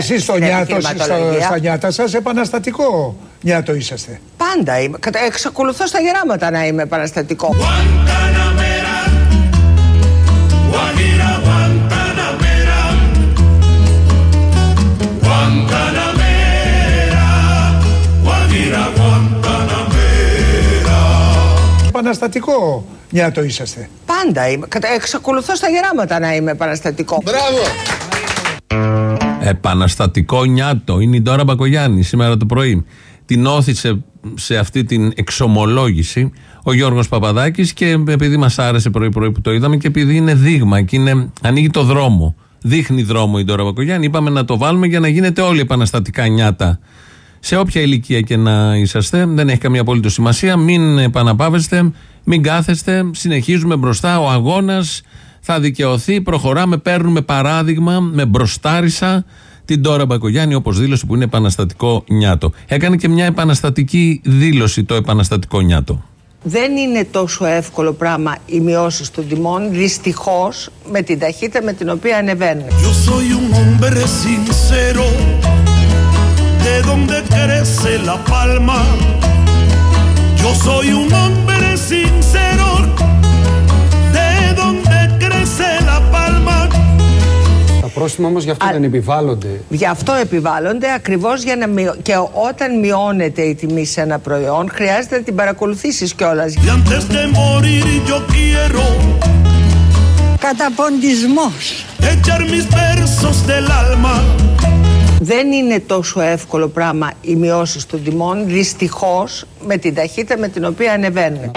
Βέβαια και εσείς στο νιάτο, στα νιάτα σας, επαναστατικό νιάτο είσαστε. Πάντα είμαι. Εξακολουθώ στα γεράματα να είμαι επαναστατικό. Επαναστατικό νιάτο είσαστε. Πάντα είμαι. Εξακολουθώ στα γεράματα να είμαι επαναστατικό. Μπράβο! Επαναστατικό νιάτο. Είναι η Ντόρα Μπακογιάννη σήμερα το πρωί. Την όθησε σε αυτή την εξομολόγηση ο Γιώργος Παπαδάκης και επειδή μας άρεσε πρωί-πρωί που το είδαμε και επειδή είναι δείγμα και είναι, ανοίγει το δρόμο. Δείχνει δρόμο η Ντόρα Μπακογιάννη. Είπαμε να το βάλουμε για να γίνετε όλοι επαναστατικά νιάτα. Σε όποια ηλικία και να είσαστε, δεν έχει καμία απολύτω σημασία. Μην επαναπάβεστε, μην κάθεστε. Συνεχίζουμε μπροστά. Ο αγώνας θα δικαιωθεί. Προχωράμε, παίρνουμε παράδειγμα με μπροστάρισα την Τώρα Μπακογιάννη, όπως δήλωσε που είναι επαναστατικό νιάτο. Έκανε και μια επαναστατική δήλωση το επαναστατικό νιάτο. Δεν είναι τόσο εύκολο πράγμα οι μειώσεις των τιμών, δυστυχώς με την ταχύτητα με την οποία ανεβαίνουν. de donde crece la palma. Yo soy un hombre sincero, πρόστιμα όμως γι' αυτό δεν επιβάλλονται. Γι' αυτό επιβάλλονται ακριβώς για να μειω... και όταν μειώνεται η τιμή σε ένα προϊόν, χρειάζεται να την παρακολουθήσεις κιόλας. Καταποντισμός. Echar mis versos del alma δεν είναι τόσο εύκολο πράγμα οι μειώσεις των τιμών, δυστυχώς με την ταχύτητα με την οποία ανεβαίνουν.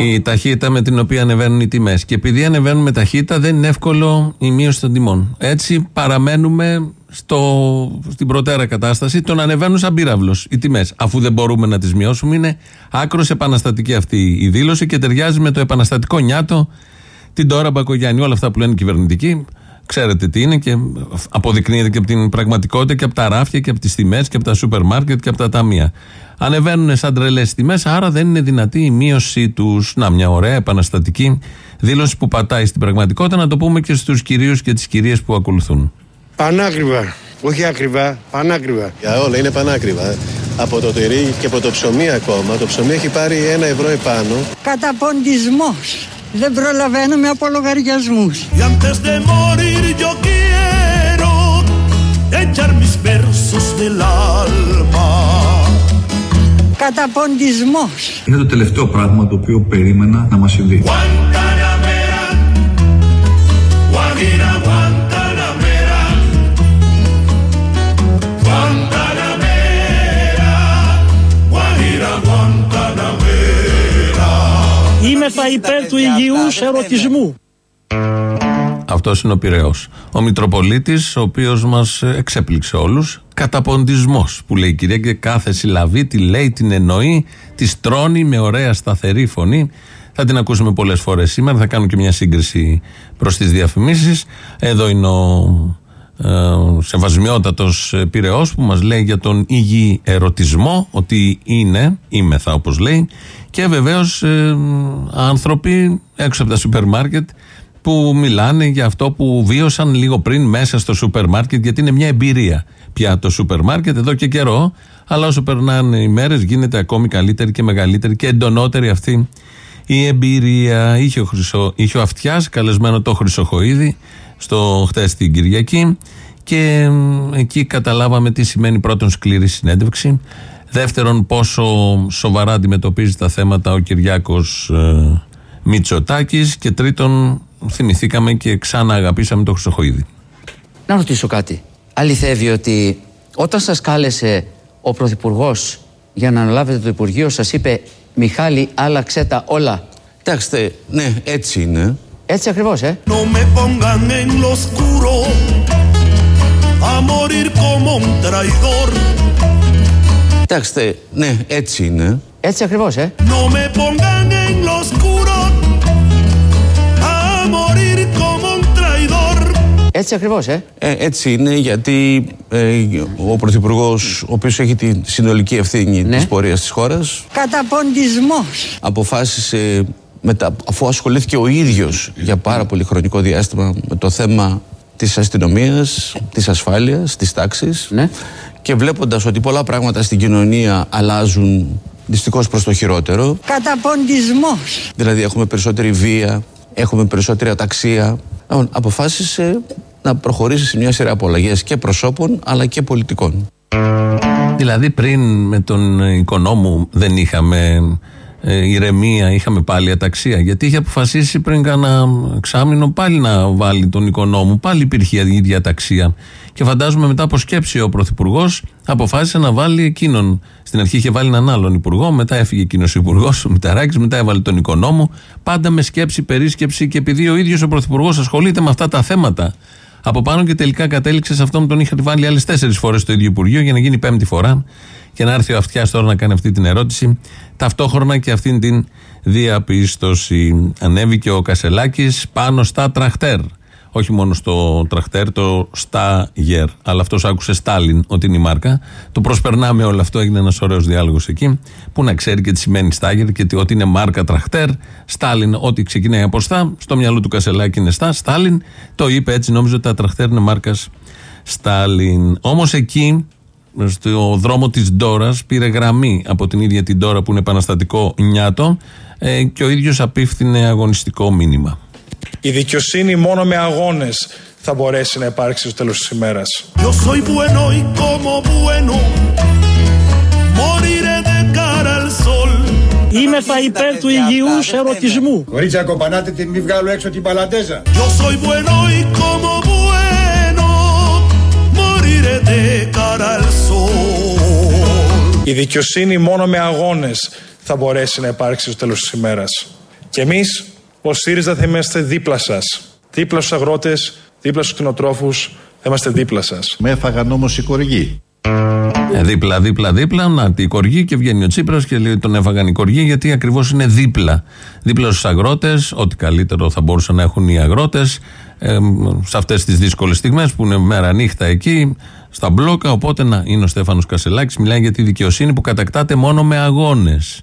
Η ταχύτητα με την οποία ανεβαίνουν οι τιμές. Και επειδή ανεβαίνουν με ταχύτητα, δεν είναι εύκολο η μείωση των τιμών. Έτσι παραμένουμε στο, στην προτέρα κατάσταση το να ανεβαίνουν σαν πύραυλος οι τιμές. Αφού δεν μπορούμε να τις μειώσουμε, είναι άκρος επαναστατική αυτή η δήλωση και ταιριάζει με το επαναστατικό νιάτο την τώρα Μπακογιάννη. Όλα αυτά που λένε κυβερνητικοί, ξέρετε τι είναι και αποδεικνύεται και από την πραγματικότητα και από τα ράφια και από τις τιμές και από τα σούπερ μάρκετ και από τα ταμεία. Ανεβαίνουν σαν τρελές τιμές, άρα δεν είναι δυνατή η μείωση τους. Να, μια ωραία επαναστατική δήλωση που πατάει στην πραγματικότητα, να το πούμε και στους κυρίους και τις κυρίες που ακολουθούν. Πανάκριβα. Όχι ακριβά, πανάκριβα. Για όλα είναι πανάκριβα. Από το τυρί και από το ψωμί ακόμα. Το ψωμί έχει πάρει ένα ευρώ επάνω. Καταποντισμός. Δεν προλαβαίνουμε από λογαριασμούς. Καταποντισμός. Είναι το τελευταίο πράγμα το οποίο περίμενα να μας συμβεί. Είμαστε υπέρ του υγιούς ερωτισμού. Αυτός είναι ο Πυραιό. Ο Μητροπολίτης, ο οποίος μας εξέπληξε όλους. Καταποντισμός που λέει η κυρία και κάθε συλλαβή τη λέει, την εννοεί, της τρώνει με ωραία σταθερή φωνή. Θα την ακούσουμε πολλές φορές σήμερα. Θα κάνω και μια σύγκριση προς τις διαφημίσεις. Εδώ είναι ο ε, σεβασμιότατος Πυραιό που μας λέει για τον υγιή ερωτισμό ότι είναι, είμεθα όπως λέει, και βεβαίως ε, άνθρωποι έξω από τα σούπερ μάρκετ που μιλάνε για αυτό που βίωσαν λίγο πριν μέσα στο σούπερ μάρκετ, γιατί είναι μια εμπειρία πια το σούπερ μάρκετ εδώ και καιρό. Αλλά όσο περνάνε οι μέρες, γίνεται ακόμη καλύτερη και μεγαλύτερη και εντονότερη αυτή η εμπειρία. Είχε ο, Χρυσο, είχε ο Αυτιάς, καλεσμένο το Χρυσοχοίδη, στο χτες την Κυριακή. Και εκεί καταλάβαμε τι σημαίνει πρώτον σκληρή συνέντευξη. Δεύτερον, πόσο σοβαρά αντιμετωπίζει τα θέματα ο Κυριάκος ε, Μητσοτάκης. Και τρίτον, θυμηθήκαμε και ξανά αγαπήσαμε το Χρυσοχοίδη. Να ρωτήσω κάτι. Αληθεύει ότι όταν σας κάλεσε ο Πρωθυπουργός για να αναλάβετε το Υπουργείο, σας είπε Μιχάλη, άλλαξε τα όλα. Κοιτάξτε, ναι, έτσι είναι. Έτσι ακριβώς, ε. Κοιτάξτε, ναι, έτσι είναι. Έτσι ακριβώς, ε. Έτσι ακριβώς, ε. ε. έτσι είναι γιατί ε, ο Πρωθυπουργός, ο οποίος έχει τη συνολική ευθύνη ναι. της πορείας της χώρας Καταποντισμός αποφάσισε μετα, αφού ασχολήθηκε ο ίδιος για πάρα πολύ χρονικό διάστημα με το θέμα της αστυνομίας, της ασφάλειας, της τάξης Ναι. Και βλέποντας ότι πολλά πράγματα στην κοινωνία αλλάζουν δυστυχώς προς το χειρότερο Καταποντισμός. δηλαδή έχουμε περισσότερη βία, έχουμε περισσότερη αταξία Λοιπόν, αποφάσισε να προχωρήσεις σε μια σειρά από αλλαγές και προσώπων αλλά και πολιτικών. Δηλαδή πριν με τον οικονόμου δεν είχαμε ε, ηρεμία, είχαμε πάλι αταξία. Γιατί είχε αποφασίσει πριν κάνα εξάμεινο πάλι να βάλει τον οικονόμου. Πάλι υπήρχε η ίδια αταξία. Και φαντάζομαι μετά από σκέψη ο Πρωθυπουργός αποφάσισε να βάλει εκείνον. Στην αρχή είχε βάλει έναν άλλον υπουργό, μετά έφυγε εκείνος ο υπουργός, ο Μηταράκης, μετά έβαλε τον οικονόμου. Πάντα με σκέψη, περίσκεψη και επειδή ο ίδιος ο Πρωθυπουργός ασχολείται με αυτά τα θέματα από πάνω και τελικά κατέληξε σε αυτόν τον είχαν βάλει άλλες τέσσερις φορές στο ίδιο Υπουργείο για να γίνει πέμπτη φορά και να έρθει ο Αυτιάς τώρα να κάνει αυτή την ερώτηση. Ταυτόχρονα και αυτήν την διαπίστωση. Ανέβηκε ο Κασελάκης πάνω στα τραχτέρ. Όχι μόνο στο τραχτέρ, το Στάγερ. Αλλά αυτός άκουσε Στάλιν ότι είναι η μάρκα. Το προσπερνάμε όλο αυτό, έγινε ένας ωραίος διάλογος εκεί. Που να ξέρει και τι σημαίνει Στάγερ και ότι είναι μάρκα τραχτέρ. Στάλιν, ό,τι ξεκινάει από Στά, στο μυαλό του Κασελάκη είναι Στά. Στάλιν το είπε έτσι, νόμιζε ότι τα τραχτέρ είναι μάρκας Στάλιν. Όμως εκεί στο δρόμο της Ντόρας πήρε γραμμή από την ίδια την Ντόρα που είναι επαναστατικό νιάτο ε, και ο ίδιος απίφθινε αγωνιστικό μήνυμα. Η δικαιοσύνη μόνο με αγώνες θα μπορέσει να υπάρξει στο τέλος της ημέρας. Yo soy bueno y como bueno moriré de cara al sol. Είμαι θα υπέρ του υγιούς ερωτισμού. Κορίτσια, κομπανάτε την, μη βγάλω έξω την παλαντέζα. Yo soy bueno y como bueno moriré de cara al sol. Η δικαιοσύνη μόνο με αγώνες θα μπορέσει να υπάρξει στο τέλος της ημέρας. Και εμείς, ως ΣΥΡΙΖΑ, θα είμαστε δίπλα σας. Δίπλα στους αγρότες, δίπλα στους κτηνοτρόφους, θα είμαστε δίπλα σας. Με έφαγαν όμως οι κοργοί. Ε, δίπλα, δίπλα, δίπλα, να τη κοργή και βγαίνει ο Τσίπρας και λέει τον έφαγαν οι κοργοί γιατί ακριβώς είναι δίπλα. Δίπλα στους αγρότες, ό,τι καλύτερο θα μπορούσαν να έχουν οι αγρότες ε, σε αυτές τις δύσκολες στιγμές που είναι μέρα νύχτα εκεί στα μπλόκα. Οπότε να είναι ο Στέφανος Κασελάκης, μιλάει για τη δικαιοσύνη που κατακτάται μόνο με αγώνες.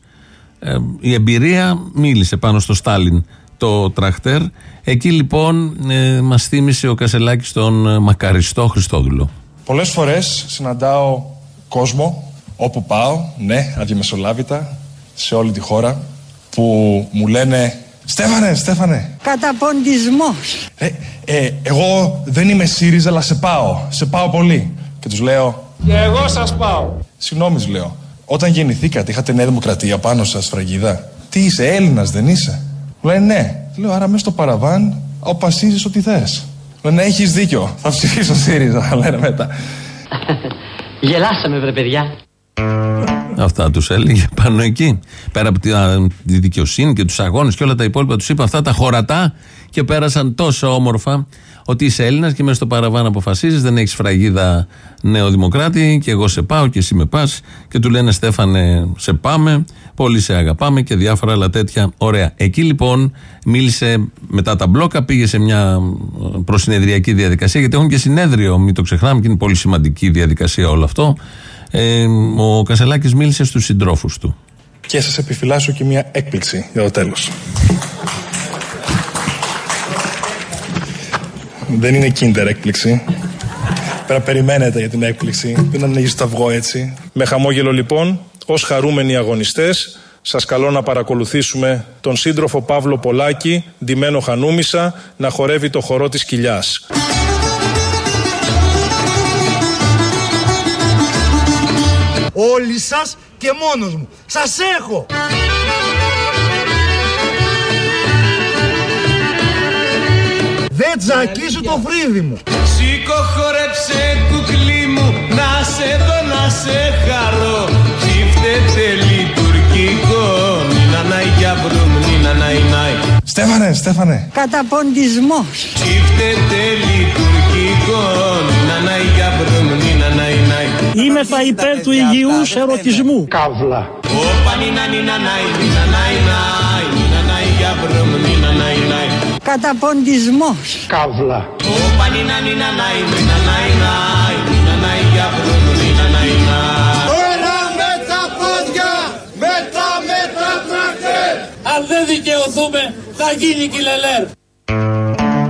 Ε, η εμπειρία μίλησε πάνω στο Στάλιν το τραχτέρ. Εκεί λοιπόν ε, μας θύμισε ο Κασελάκης τον ε, μακαριστό Χριστόδουλο. Πολλές φορές συναντάω κόσμο όπου πάω, ναι, αδιαμεσολάβητα, σε όλη τη χώρα, που μου λένε «Στέφανε, Στέφανε, Καταποντισμός. ε, ε, εγώ δεν είμαι ΣΥΡΙΖΑ, αλλά σε πάω, σε πάω πολύ». Και τους λέω Και εγώ σας πάω. «Συγγνώμη, τους λέω, όταν γεννηθήκατε είχατε Νέα Δημοκρατία πάνω σας, φραγίδα. Τι είσαι, Έλληνας δεν είσαι». Μου λένε «Ναι». Λέω «Άρα μέσα στο παραβάν αποφασίζεις ό,τι θες». Λένε «Έχεις δίκιο, θα ψηφίσω ΣΥΡΙΖΑ», λένε μετά. Γελάσαμε βρε παιδιά. Αυτά τους έλεγε πάνω εκεί. Πέρα από τη, α, τη δικαιοσύνη και τους αγώνες και όλα τα υπόλοιπα, τους είπε αυτά τα χωρατά και πέρασαν τόσο όμορφα ότι είσαι Έλληνας και μέσα στο παραβάν αποφασίζεις, δεν έχεις φραγίδα νεοδημοκράτη και εγώ σε πάω και εσύ με πας. Και του λένε Στέφανε, σε πάμε, πολύ σε αγαπάμε και διάφορα άλλα τέτοια. Ωραία. Εκεί λοιπόν μίλησε μετά τα μπλόκα, πήγε σε μια ε, προσυνεδριακή διαδικασία, γιατί έχουν και συνέδριο, μην το ξεχνάμε, και είναι πολύ σημαντική διαδικασία όλο αυτό. Ε, ο Κασελάκης μίλησε στους συντρόφους του. Και σας επιφυλάσσω και μια έκπληξη για το τέλος. Δεν είναι kinder έκπληξη. Πέρα περιμένετε για την έκπληξη. Δεν ανοίγεις το αυγό έτσι. Με χαμόγελο λοιπόν, ως χαρούμενοι αγωνιστές, σας καλώ να παρακολουθήσουμε τον σύντροφο Παύλο Πολάκη, ντυμένο χανούμισα, να χορεύει το χορό της κοιλιάς. Όλοι σας και μόνος μου. Σας έχω. Δεν τζακίσω το φρύδι μου. Σήκω χορέψε κουκλί μου Να σε δω να σε χαρώ Τσίφτεται λειτουργικό Νίνα ναϊ για μπρουμ Νίνα ναϊ ναϊ Στέφανε, Στέφανε. Καταποντισμός. Τσίφτεται λειτουργικό Νίνα ναϊ για Είμαι θα υπέρ του υγιούς ερωτισμού. Καύλα. Όπα νίνα νίνα ναϊ Νίνα ναϊ ναϊ Νίνα ναϊ για μπρουμ Νίνα ναϊ ναϊ Καταποντισμός. Καύλα. Όπα νίνα νίνα ναϊ Νίνα ναϊ ναϊ Νίνα ναϊ για μπρουμ Νίνα ναϊ ναϊ Τώρα με τα πόδια, μετά με τα τρακτέρ. Αν δεν δικαιωθούμε θα γίνει κιλελέρ.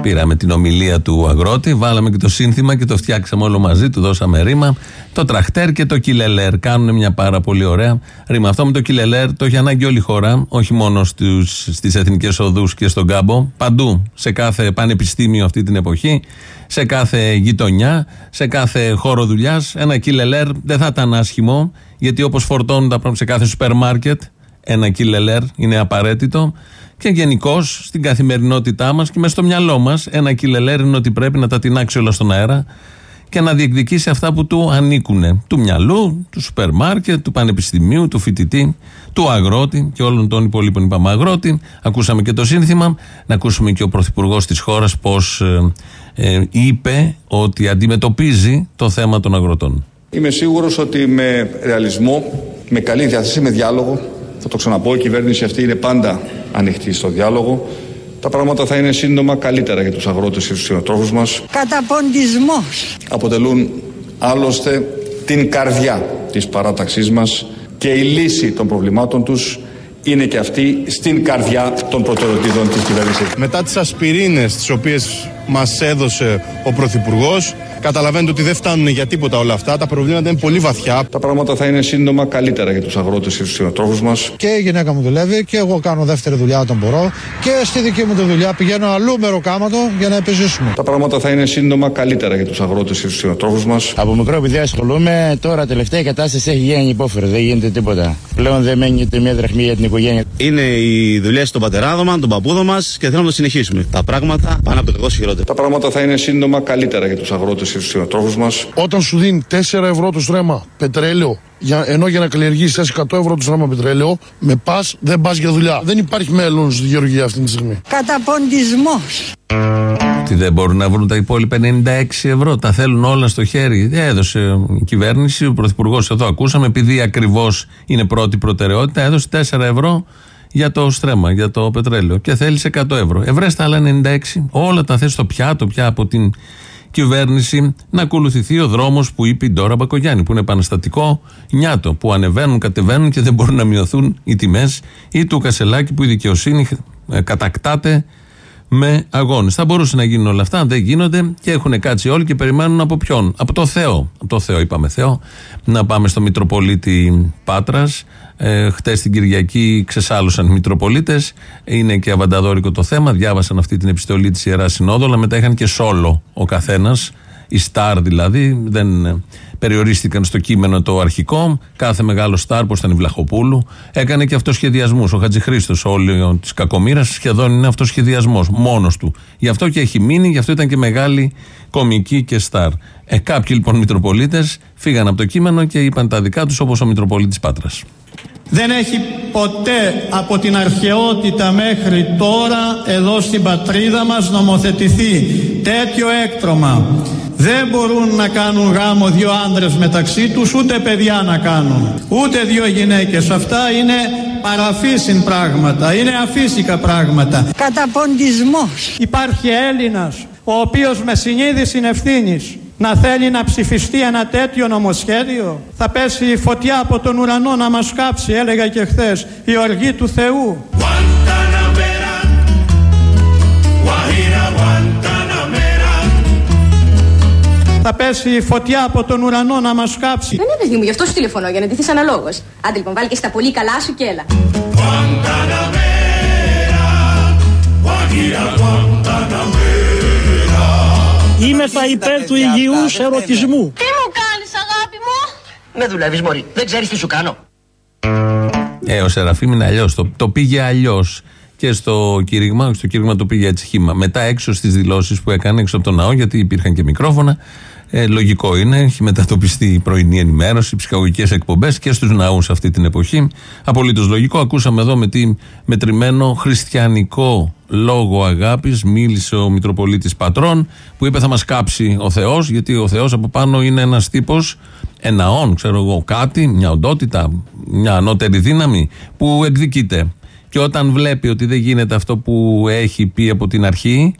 Πήραμε την ομιλία του αγρότη, βάλαμε και το σύνθημα και το φτιάξαμε όλο μαζί, του δώσαμε ρήμα. Το τραχτέρ και το κιλελέρ κάνουν μια πάρα πολύ ωραία ρήμα. Αυτό με το κιλελέρ το έχει ανάγκη όλη η χώρα, όχι μόνο στις εθνικές οδούς και στον κάμπο. Παντού, σε κάθε πανεπιστήμιο αυτή την εποχή, σε κάθε γειτονιά, σε κάθε χώρο δουλειάς. Ένα κιλελέρ δεν θα ήταν άσχημο, γιατί όπως φορτώνουν τα πράγματα σε κάθε σούπερ μάρκετ, ένα κιλελέρ είναι απαραίτητο και γενικώς στην καθημερινότητά μας και μέσα στο μυαλό μας ένα κιλελέρ είναι ότι πρέπει να τα τεινάξει όλα στον αέρα και να διεκδικήσει αυτά που του ανήκουν. Του μυαλού, του σούπερ μάρκετ, του πανεπιστημίου, του φοιτητή, του αγρότη και όλων των υπολείπων. Είπαμε αγρότη, ακούσαμε και το σύνθημα, να ακούσουμε και ο πρωθυπουργός της χώρας πώς ε, ε, είπε ότι αντιμετωπίζει το θέμα των αγροτών. Είμαι σίγουρος ότι με ρεαλισμό, με καλή διάθεση, με διάλογο, θα το ξαναπώ, η κυβέρνηση αυτή είναι πάντα ανοιχτή στο διάλογο. Τα πράγματα θα είναι σύντομα καλύτερα για τους αγρότες και τους συνοτρόφους μας. Καταποντισμός. Αποτελούν άλλωστε την καρδιά της παράταξής μας και η λύση των προβλημάτων τους είναι και αυτή στην καρδιά των προτεραιοτήτων της κυβέρνησης. Μετά τις ασπιρίνες τις οποίες μας έδωσε ο Πρωθυπουργός. Καταλαβαίνετε ότι δεν φτάνουν για τίποτα όλα αυτά. Τα προβλήματα είναι πολύ βαθιά. Τα πράγματα θα είναι σύντομα καλύτερα για τους αγρότες και τους συνοτρόφου μας. Και η γυναίκα μου δουλεύει και εγώ κάνω δεύτερη δουλειά όταν μπορώ. Και στη δική μου τη δουλειά πηγαίνω αλλού μεροκάματο για να επιζήσουμε. Τα πράγματα θα είναι σύντομα καλύτερα για τους αγρότες και τους συνοτρόφου μας. Από μικρό επειδή ασχολούμαι, τώρα τελευταία η κατάσταση έχει γίνει υπόφερο. Δεν γίνεται τίποτα. Πλέον δεν μένει ούτε μια δραχμή για την οικογένεια. Είναι οι δουλειέ των πατεράδων των παππούδων μας και θέλουμε να το συνεχίσουμε. Τα πράγματα πάνε από το κακό τα πράγματα θα είναι σύντομα καλύτερα για τους αγρότες και του συνοτρόφου μας. Όταν σου δίνει 4 ευρώ το στρέμμα πετρέλαιο, για, ενώ για να καλλιεργήσεις 100 ευρώ το στρέμμα πετρέλαιο, με πας δεν πας για δουλειά. Δεν υπάρχει μέλλον στη γεωργία αυτή τη στιγμή. Καταποντισμός. Τι δεν μπορούν να βρουν τα υπόλοιπα 96 ευρώ. Τα θέλουν όλα στο χέρι. Έδωσε η κυβέρνηση, ο πρωθυπουργός εδώ ακούσαμε, επειδή ακριβώς είναι πρώτη προτεραιότητα, έδωσε 4 ευρώ για το στρέμμα, για το πετρέλαιο και θέλεις 100 ευρώ. Ευρέστα άλλα 96, όλα τα θες στο πιάτο πια από την κυβέρνηση να ακολουθηθεί ο δρόμος που είπε η Ντόρα Μπακογιάννη, που είναι επαναστατικό νιάτο, που ανεβαίνουν, κατεβαίνουν και δεν μπορούν να μειωθούν οι τιμές, ή του Κασελάκη που η δικαιοσύνη ε, κατακτάται με αγώνες. Θα μπορούσε να γίνουν όλα αυτά, δεν γίνονται και έχουν κάτσει όλοι και περιμένουν από ποιον. Από το Θεό. Από το Θεό, είπαμε Θεό. Να πάμε στο Μητροπολίτη Πάτρας. Ε, Χτες την Κυριακή ξεσάλωσαν οι Μητροπολίτες. Είναι και αβανταδόρικο το θέμα. Διάβασαν αυτή την επιστολή της Ιεράς Συνόδου, αλλά μετά είχαν και σόλο ο καθένας. Η Σταρ δηλαδή. Δεν περιορίστηκαν στο κείμενο το αρχικό. Κάθε μεγάλο στάρ, όπως ήταν η Βλαχοπούλου, έκανε και αυτοσχεδιασμούς. Ο Χατζηχρήστος, όλη της κακομήρα, σχεδόν είναι αυτοσχεδιασμός μόνος του. Γι' αυτό και έχει μείνει, γι' αυτό ήταν και μεγάλη κομική και στάρ. Ε, κάποιοι λοιπόν Μητροπολίτες φύγαν από το κείμενο και είπαν τα δικά τους, όπως ο Μητροπολίτης Πάτρας. Δεν έχει ποτέ από την αρχαιότητα μέχρι τώρα εδώ στην πατρίδα μας νομοθετηθεί τέτοιο έκτρωμα δεν μπορούν να κάνουν γάμο δύο άντρες μεταξύ τους, ούτε παιδιά να κάνουν, ούτε δύο γυναίκες. Αυτά είναι παραφύσιν πράγματα, είναι αφύσικα πράγματα. Καταποντισμός. Υπάρχει Έλληνας, ο οποίος με συνείδηση ευθύνης να θέλει να ψηφιστεί ένα τέτοιο νομοσχέδιο; Θα πέσει η φωτιά από τον ουρανό να μας κάψει, έλεγα και χθες, η οργή του Θεού. θα πέσει η φωτιά από τον ουρανό να μας κάψει. Δεν είναι παιδί μου, γι' αυτό σου τηλεφωνώ, για να ντυθείς αναλόγως. Άντε λοιπόν, βάλει και στα πολύ καλά σου και έλα. Είμαι θα υπέρ του υγιούς ερωτισμού. Τι μου κάνεις αγάπη μου; Με δουλεύεις μωρή, δεν ξέρεις τι σου κάνω. Ε, ο Σεραφείμ είναι αλλιώς. Το, το πήγε αλλιώς και στο κήρυγμα. Στο κήρυγμα το πήγε έτσι χήμα. Μετά έξω στις δηλώσεις που έκανε έξω από τον ναό, γιατί υπήρχαν και μικρόφωνα, ε, λογικό είναι, έχει μετατοπιστεί η πρωινή ενημέρωση, ψυχαγωγικές εκπομπές και στους ναούς αυτή την εποχή. Απολύτως λογικό. Ακούσαμε εδώ με τι μετρημένο χριστιανικό λόγο αγάπης μίλησε ο Μητροπολίτης Πατρών, που είπε θα μας κάψει ο Θεός, γιατί ο Θεός από πάνω είναι ένας τύπος εναών, ξέρω εγώ, κάτι, μια οντότητα, μια ανώτερη δύναμη που εκδικείται. Και όταν βλέπει ότι δεν γίνεται αυτό που έχει πει από την αρχή,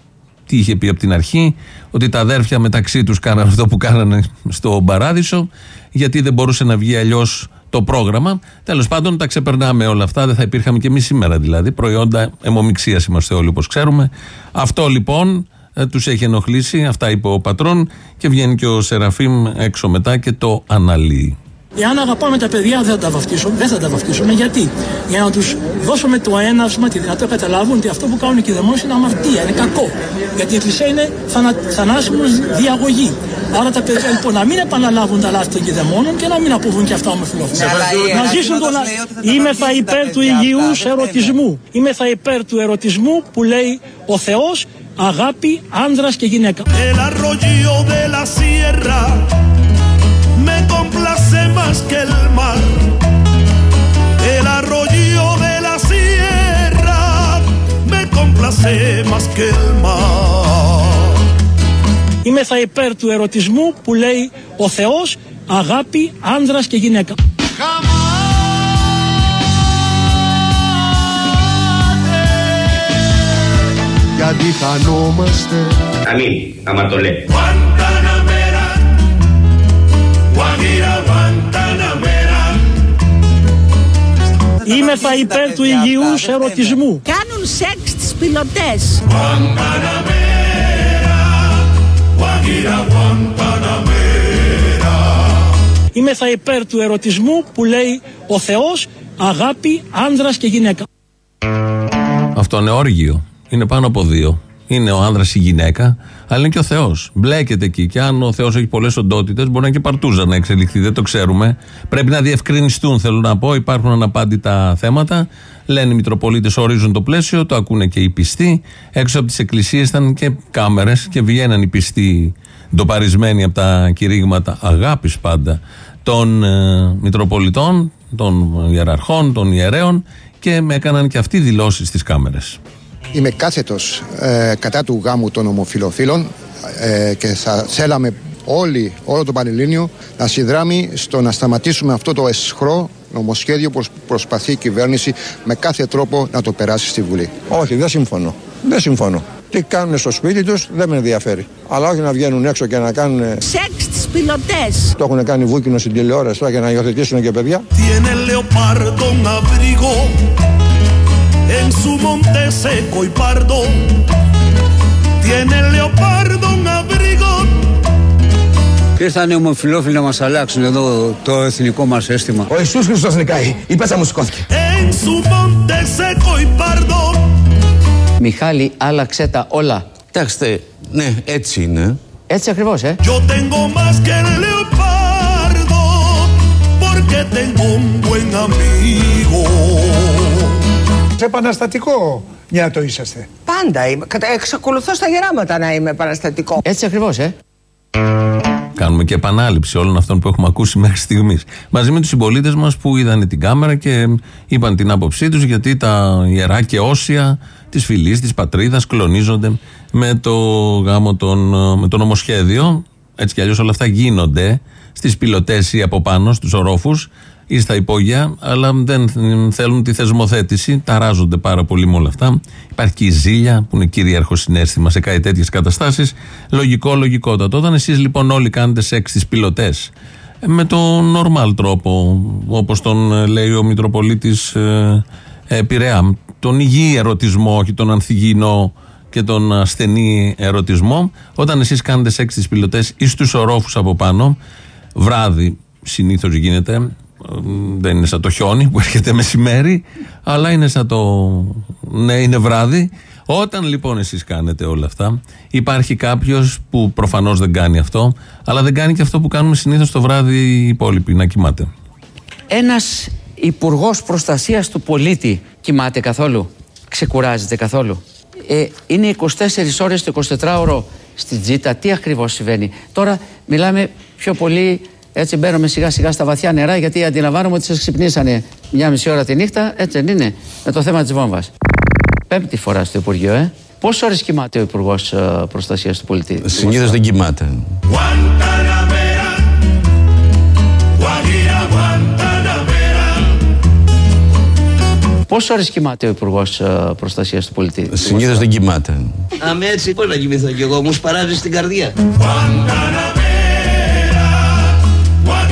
τι είχε πει από την αρχή, ότι τα αδέρφια μεταξύ τους κάνανε αυτό που κάνανε στο Παράδεισο, γιατί δεν μπορούσε να βγει αλλιώς το πρόγραμμα. Τέλος πάντων, τα ξεπερνάμε όλα αυτά. Δεν θα υπήρχαμε και εμείς σήμερα δηλαδή. Προϊόντα αιμομηξία είμαστε όλοι όπως ξέρουμε. Αυτό λοιπόν ε, τους έχει ενοχλήσει. Αυτά είπε ο πατρόν. Και βγαίνει και ο Σεραφείμ έξω μετά και το αναλύει. Εάν αγαπάμε τα παιδιά, δεν θα τα βαφτίσουμε. Δεν θα τα βαφτίσουμε. Γιατί; Για να τους δώσουμε το έναυσμα, τη δυνατότητα να καταλάβουν ότι αυτό που κάνουν οι κηδεμόνε είναι αμαρτία, είναι κακό. Γιατί η Εκκλησία είναι θανα, θανάσιμος διαγωγή. Άρα τα παιδιά λοιπόν να μην επαναλάβουν τα λάθη των κηδεμόνων και να μην αποβούν και αυτά ομοφυλόφιλα. Να ζήσουν τον. Είμαι θα υπέρ του υγιούς ερωτισμού. Είμαι θα υπέρ του ερωτισμού που λέει ο Θεός αγάπη άνδρας και γυναίκα. Complace más que el mar. El arroyo de la sierra me complace más que el mar. Είμαι θα υπέρ του ερωτισμού που λέει ο Θεός αγάπη άνδρας και γυναίκα. Γιατί χανόμαστε Αμήν, άμα το λέει. Είμαι θα υπέρ του υγιούς ερωτισμού. Κάνουν σεξ τις πιλωτές. Guajira, Guantanamera. Είμαι θα υπέρ του ερωτισμού που λέει ο Θεός αγάπη άνδρας και γυναίκα. Αυτό είναι όργιο. Είναι πάνω από δύο. Είναι ο άνδρας ή η γυναίκα, αλλά είναι και ο Θεός. Μπλέκεται εκεί. Και αν ο Θεός έχει πολλές οντότητες, μπορεί να είναι και παρτούζα να εξελιχθεί. Δεν το ξέρουμε. Πρέπει να διευκρινιστούν, θέλω να πω. Υπάρχουν αναπάντητα θέματα. Λένε οι Μητροπολίτες, ορίζουν το πλαίσιο, το ακούνε και οι πιστοί. Έξω από τις εκκλησίες ήταν και κάμερες και βγαίναν οι πιστοί ντοπαρισμένοι από τα κηρύγματα αγάπης πάντα των ε, Μητροπολιτών, των ιεραρχών, των ιερέων και με έκαναν και αυτοί δηλώσεις στις κάμερες. Είμαι κάθετος ε, κατά του γάμου των ομοφιλοφίλων ε, και θα θέλαμε όλοι, όλο το Πανελλήνιο να συνδράμει στο να σταματήσουμε αυτό το εσχρό νομοσχέδιο που προσπαθεί η κυβέρνηση με κάθε τρόπο να το περάσει στη Βουλή. Όχι, δεν συμφωνώ. Δεν συμφωνώ. Τι κάνουν στο σπίτι τους δεν με ενδιαφέρει. Αλλά όχι να βγαίνουν έξω και να κάνουν. Σεξ τις πιλωτές. Το έχουν κάνει βούκινο στην τηλεόραση τώρα για να υιοθετήσουν και παιδιά. En su monte seco y pardo. Tiene el leopardo un abrigo Και ήρθαν οι ομοφυλόφιλοι να μας αλλάξουν εδώ το εθνικό μας αίσθημα; Ο Ιησούς Χριστός νικάει. Η πέτσα μου σηκώθηκε. en su monte seco y pardo. Μιχάλη, άλλαξε τα όλα. Κοιτάξτε, ναι, έτσι είναι. Έτσι ακριβώς, ε. Yo tengo más que el leopardo porque tengo un buen amigo. Σε επαναστατικό νιάτο είσαστε. Πάντα είμαι. Κατα- Εξακολουθώ στα γεράματα να είμαι επαναστατικό. Έτσι ακριβώς, ε. Κάνουμε και επανάληψη όλων αυτών που έχουμε ακούσει μέχρι στιγμής. Μαζί με τους συμπολίτες μας που είδαν την κάμερα και είπαν την άποψή τους γιατί τα ιερά και όσια της φυλής, της πατρίδας κλονίζονται με το γάμο των, με το νομοσχέδιο. Έτσι κι αλλιώς όλα αυτά γίνονται στις πιλωτές ή από πάνω, στους ορόφους ή στα υπόγεια, αλλά δεν θέλουν τη θεσμοθέτηση. Ταράζονται πάρα πολύ με όλα αυτά. Υπάρχει και η ζήλια, που είναι κυρίαρχος συνέστημα σε κάτι τέτοιες καταστάσεις. Λογικό, λογικότατο. Όταν εσείς λοιπόν όλοι κάνετε σεξ στις πιλωτές, με τον normal τρόπο, όπως τον ε, λέει ο Μητροπολίτης ε, ε, Πειραιά, τον υγιή ερωτισμό, όχι τον ανθυγιεινό και τον ασθενή ερωτισμό, όταν εσείς κάνετε σεξ στις πιλωτές ή στους ορόφους από πάνω, βράδυ συνήθως γίνεται, ε, δεν είναι σαν το χιόνι που έρχεται μεσημέρι, αλλά είναι σαν το. Ναι, είναι βράδυ. Όταν λοιπόν εσείς κάνετε όλα αυτά, υπάρχει κάποιος που προφανώς δεν κάνει αυτό, αλλά δεν κάνει και αυτό που κάνουμε συνήθως το βράδυ οι υπόλοιποι, να κοιμάται. Ένας υπουργός προστασίας του πολίτη κοιμάται καθόλου, ξεκουράζεται καθόλου; Ε, είναι 24 ώρες το 24ωρο στη τζίτα. Τι ακριβώς συμβαίνει; Τώρα μιλάμε πιο πολύ, έτσι μπαίνουμε σιγά σιγά στα βαθιά νερά γιατί αντιλαμβάνομαι ότι σας ξυπνήσανε μια μισή ώρα τη νύχτα, έτσι δεν είναι, με το θέμα της βόμβας. Πέμπτη φορά στο Υπουργείο, ε. Πόσες ώρες κοιμάται ο Υπουργός ε, Προστασίας του Πολίτη. Συνήθως δεν κοιμάται. Guantanamera, Guajira, Guantanamera. Πόσες ώρες κοιμάται ο Υπουργός ε, Προστασίας του Πολίτη. Συνήθως δεν κοιμάται. Αμέ έτσι πώς να κοιμηθώ κι εγώ, μου σπαράζει στην καρδιά.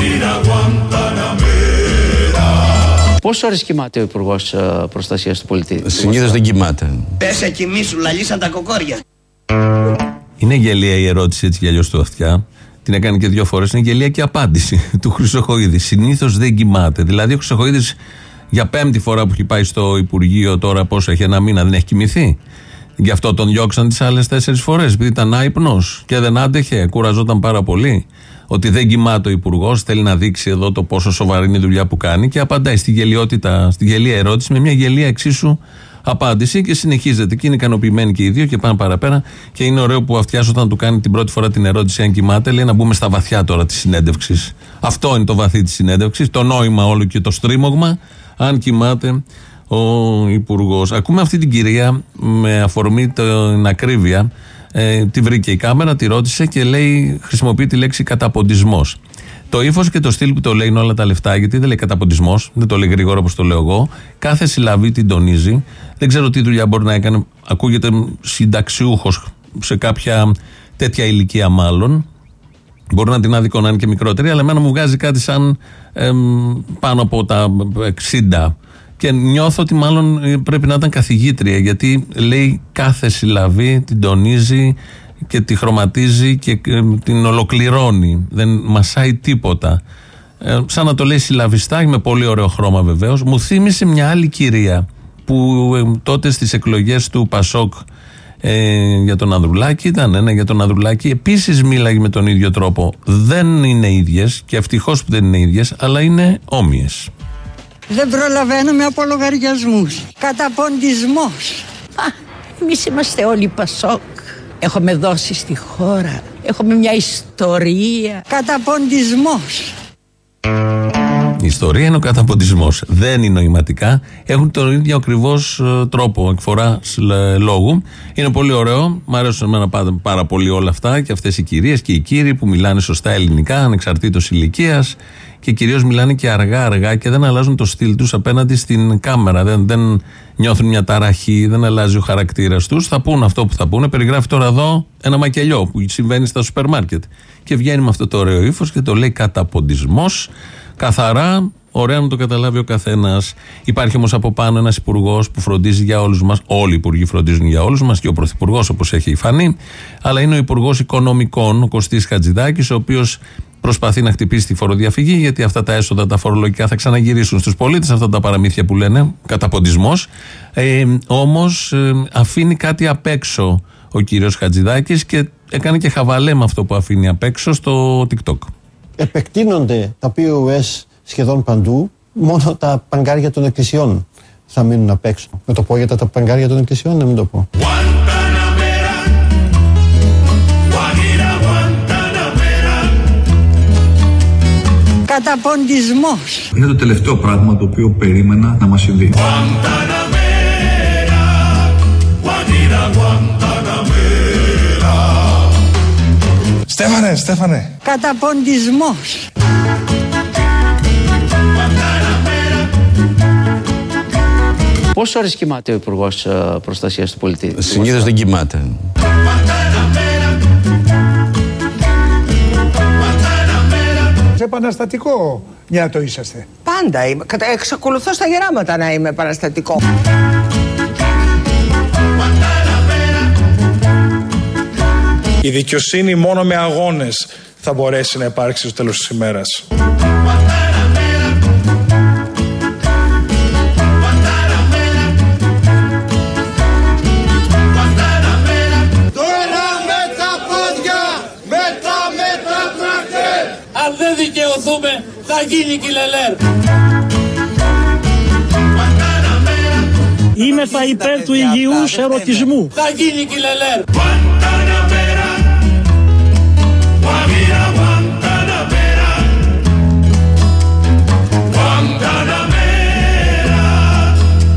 Guantanamera, Guajira, Guantanamera. Πόσες ώρες κοιμάται ο Υπουργός Προστασίας του Πολιτή; Συνήθως δεν κοιμάται. Πέσε κοιμήσου, λαλίσαν τα κοκόρια. Είναι γελία η ερώτηση έτσι κι αλλιώς του αυτιά. Την έκανε και δύο φορές. Είναι γελία και η απάντηση του Χρυσοχοίδης. Συνήθως δεν κοιμάται. Δηλαδή, ο Χρυσοχοίδης για πέμπτη φορά που έχει πάει στο Υπουργείο τώρα, πόσο έχει ένα μήνα, δεν έχει κοιμηθεί; Γι' αυτό τον διώξαν τις άλλες τέσσερις φορές. Επειδή ήταν άϊπνος και δεν άντεχε, κουραζόταν πάρα πολύ. Ότι δεν κοιμάται ο Υπουργός, θέλει να δείξει εδώ το πόσο σοβαρή είναι η δουλειά που κάνει και απαντάει στη γελιότητα, στη γελία ερώτηση με μια γελία εξίσου απάντηση και συνεχίζεται. Και είναι ικανοποιημένοι και οι δύο και πάνε παραπέρα. Και είναι ωραίο που αυτιάς όταν του κάνει την πρώτη φορά την ερώτηση αν κοιμάται, λέει να μπούμε στα βαθιά τώρα της συνέντευξης. Αυτό είναι το βαθύ της συνέντευξης, το νόημα όλο και το στρίμωγμα, αν κοιμάται ο Υπουργός. Ακούμε αυτή την κυρία με αφορμή την ακρίβεια. Ε, τη βρήκε η κάμερα, τη ρώτησε και λέει, χρησιμοποιεί τη λέξη καταποντισμός. Το ύφος και το στυλ που το λέει είναι όλα τα λεφτά, γιατί δεν λέει καταποντισμός, δεν το λέει γρήγορα όπως το λέω εγώ. Κάθε συλλαβή την τονίζει. Δεν ξέρω τι δουλειά μπορεί να έκανε. Ακούγεται συνταξιούχος σε κάποια τέτοια ηλικία μάλλον. Μπορεί να την άδικο να είναι και μικρότερη, αλλά εμένα μου βγάζει κάτι σαν πάνω από τα 60. Και νιώθω ότι μάλλον πρέπει να ήταν καθηγήτρια, γιατί λέει κάθε συλλαβή την τονίζει και τη χρωματίζει και την ολοκληρώνει. Δεν μασάει τίποτα. Ε, σαν να το λέει συλλαβιστά, με πολύ ωραίο χρώμα βεβαίως. Μου θύμισε μια άλλη κυρία που ε, τότε στις εκλογές του Πασόκ ε, για τον Ανδρουλάκη ήταν ένα για τον Ανδρουλάκη. Επίσης μίλαγε με τον ίδιο τρόπο. Δεν είναι ίδιες και ευτυχώς που δεν είναι ίδιες, αλλά είναι όμοιες. Δεν προλαβαίνουμε από λογαριασμούς. Καταποντισμός. Εμείς είμαστε όλοι Πασόκ. Έχουμε δώσει στη χώρα. Έχουμε μια ιστορία. Καταποντισμός. Η ιστορία είναι ο καταποντισμός. Δεν είναι νοηματικά. Έχουν τον ίδιο ακριβώς ε, τρόπο εκφορά λόγου. Είναι πολύ ωραίο. Μ' αρέσουν εμένα πάρα, πάρα πολύ όλα αυτά και αυτές οι κυρίες και οι κύριοι που μιλάνε σωστά ελληνικά, ανεξαρτήτως ηλικίας και κυρίως μιλάνε και αργά-αργά και δεν αλλάζουν το στυλ τους απέναντι στην κάμερα. Δεν, δεν νιώθουν μια ταραχή, δεν αλλάζει ο χαρακτήρας τους. Θα πούν αυτό που θα πούνε. Περιγράφει τώρα εδώ ένα μακελιό που συμβαίνει στα σούπερ μάρκετ. Και βγαίνει με αυτό το ωραίο ύφος και το λέει καταποντισμός, καθαρά, Ωραία να το καταλάβει ο καθένας. Υπάρχει όμως από πάνω ένας υπουργός που φροντίζει για όλους μας. Όλοι οι υπουργοί φροντίζουν για όλους μας και ο πρωθυπουργός όπως έχει φανεί. Αλλά είναι ο υπουργός οικονομικών, ο Κωστής Χατζηδάκης, ο οποίος προσπαθεί να χτυπήσει τη φοροδιαφυγή, γιατί αυτά τα έσοδα τα φορολογικά θα ξαναγυρίσουν στους πολίτες, αυτά τα παραμύθια που λένε, καταποντισμός. Ε, Όμως ε, αφήνει κάτι απ' έξω ο κύριος Χατζηδάκης και έκανε και χαβαλέ με αυτό που αφήνει απ' έξω στο TikTok. Επεκτείνονται τα POS σχεδόν παντού, μόνο τα παγκάρια των εκκλησιών θα μείνουν απ' έξω. Με το πω για τα παγκάρια των εκκλησιών, να μην το πω. Καταποντισμός. Είναι το τελευταίο πράγμα το οποίο περίμενα να μας συμβεί. Στέφανε, Στέφανε. Καταποντισμός. Πόσε ώρες κοιμάται ο Υπουργός Προστασίας του Πολιτή; Συνήθως δεν κοιμάται. Σε επαναστατικό το είσαστε. Πάντα είμαι. Κατα- Εξακολουθώ στα γεράματα να είμαι επαναστατικό. Η δικαιοσύνη μόνο με αγώνες θα μπορέσει να υπάρξει στο τέλος της ημέρας. Γίνει κυλελέρ. Είμαι θα υπέρ του υγιούς ερωτισμού. Θα γίνει κυλελέρ.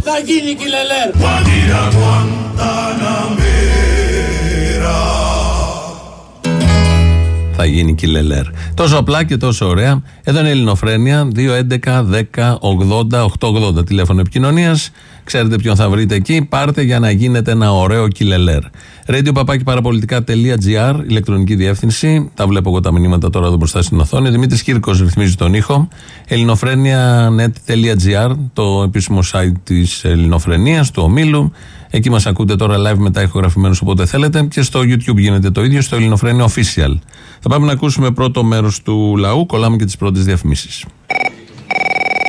Θα γίνει κυλελέρ. Θα γίνει κιλελέρ. Τόσο απλά και τόσο ωραία. Εδώ είναι η Ελληνοφρένια 2.11.10.80.880 τηλέφωνο επικοινωνίας. Ξέρετε ποιον θα βρείτε εκεί. Πάρτε για να γίνετε ένα ωραίο κιλελέρ. Radio παραπολιτικά.gr, ηλεκτρονική διεύθυνση. Τα βλέπω εγώ τα μηνύματα τώρα εδώ μπροστά στην οθόνη. Δημήτρης Κύρκος ρυθμίζει τον ήχο. ελληνοφρένια.net.gr, το επίσημο site της Ελληνοφρενίας, του ομίλου. Εκεί μας ακούτε τώρα live μετά ηχογραφημένους όποτε θέλετε. Και στο YouTube γίνεται το ίδιο, στο Ελληνοφρένια Official. Θα πάμε να ακούσουμε πρώτο μέρος του λαού. Κολλάμε και τις πρώτες διαφημίσεις.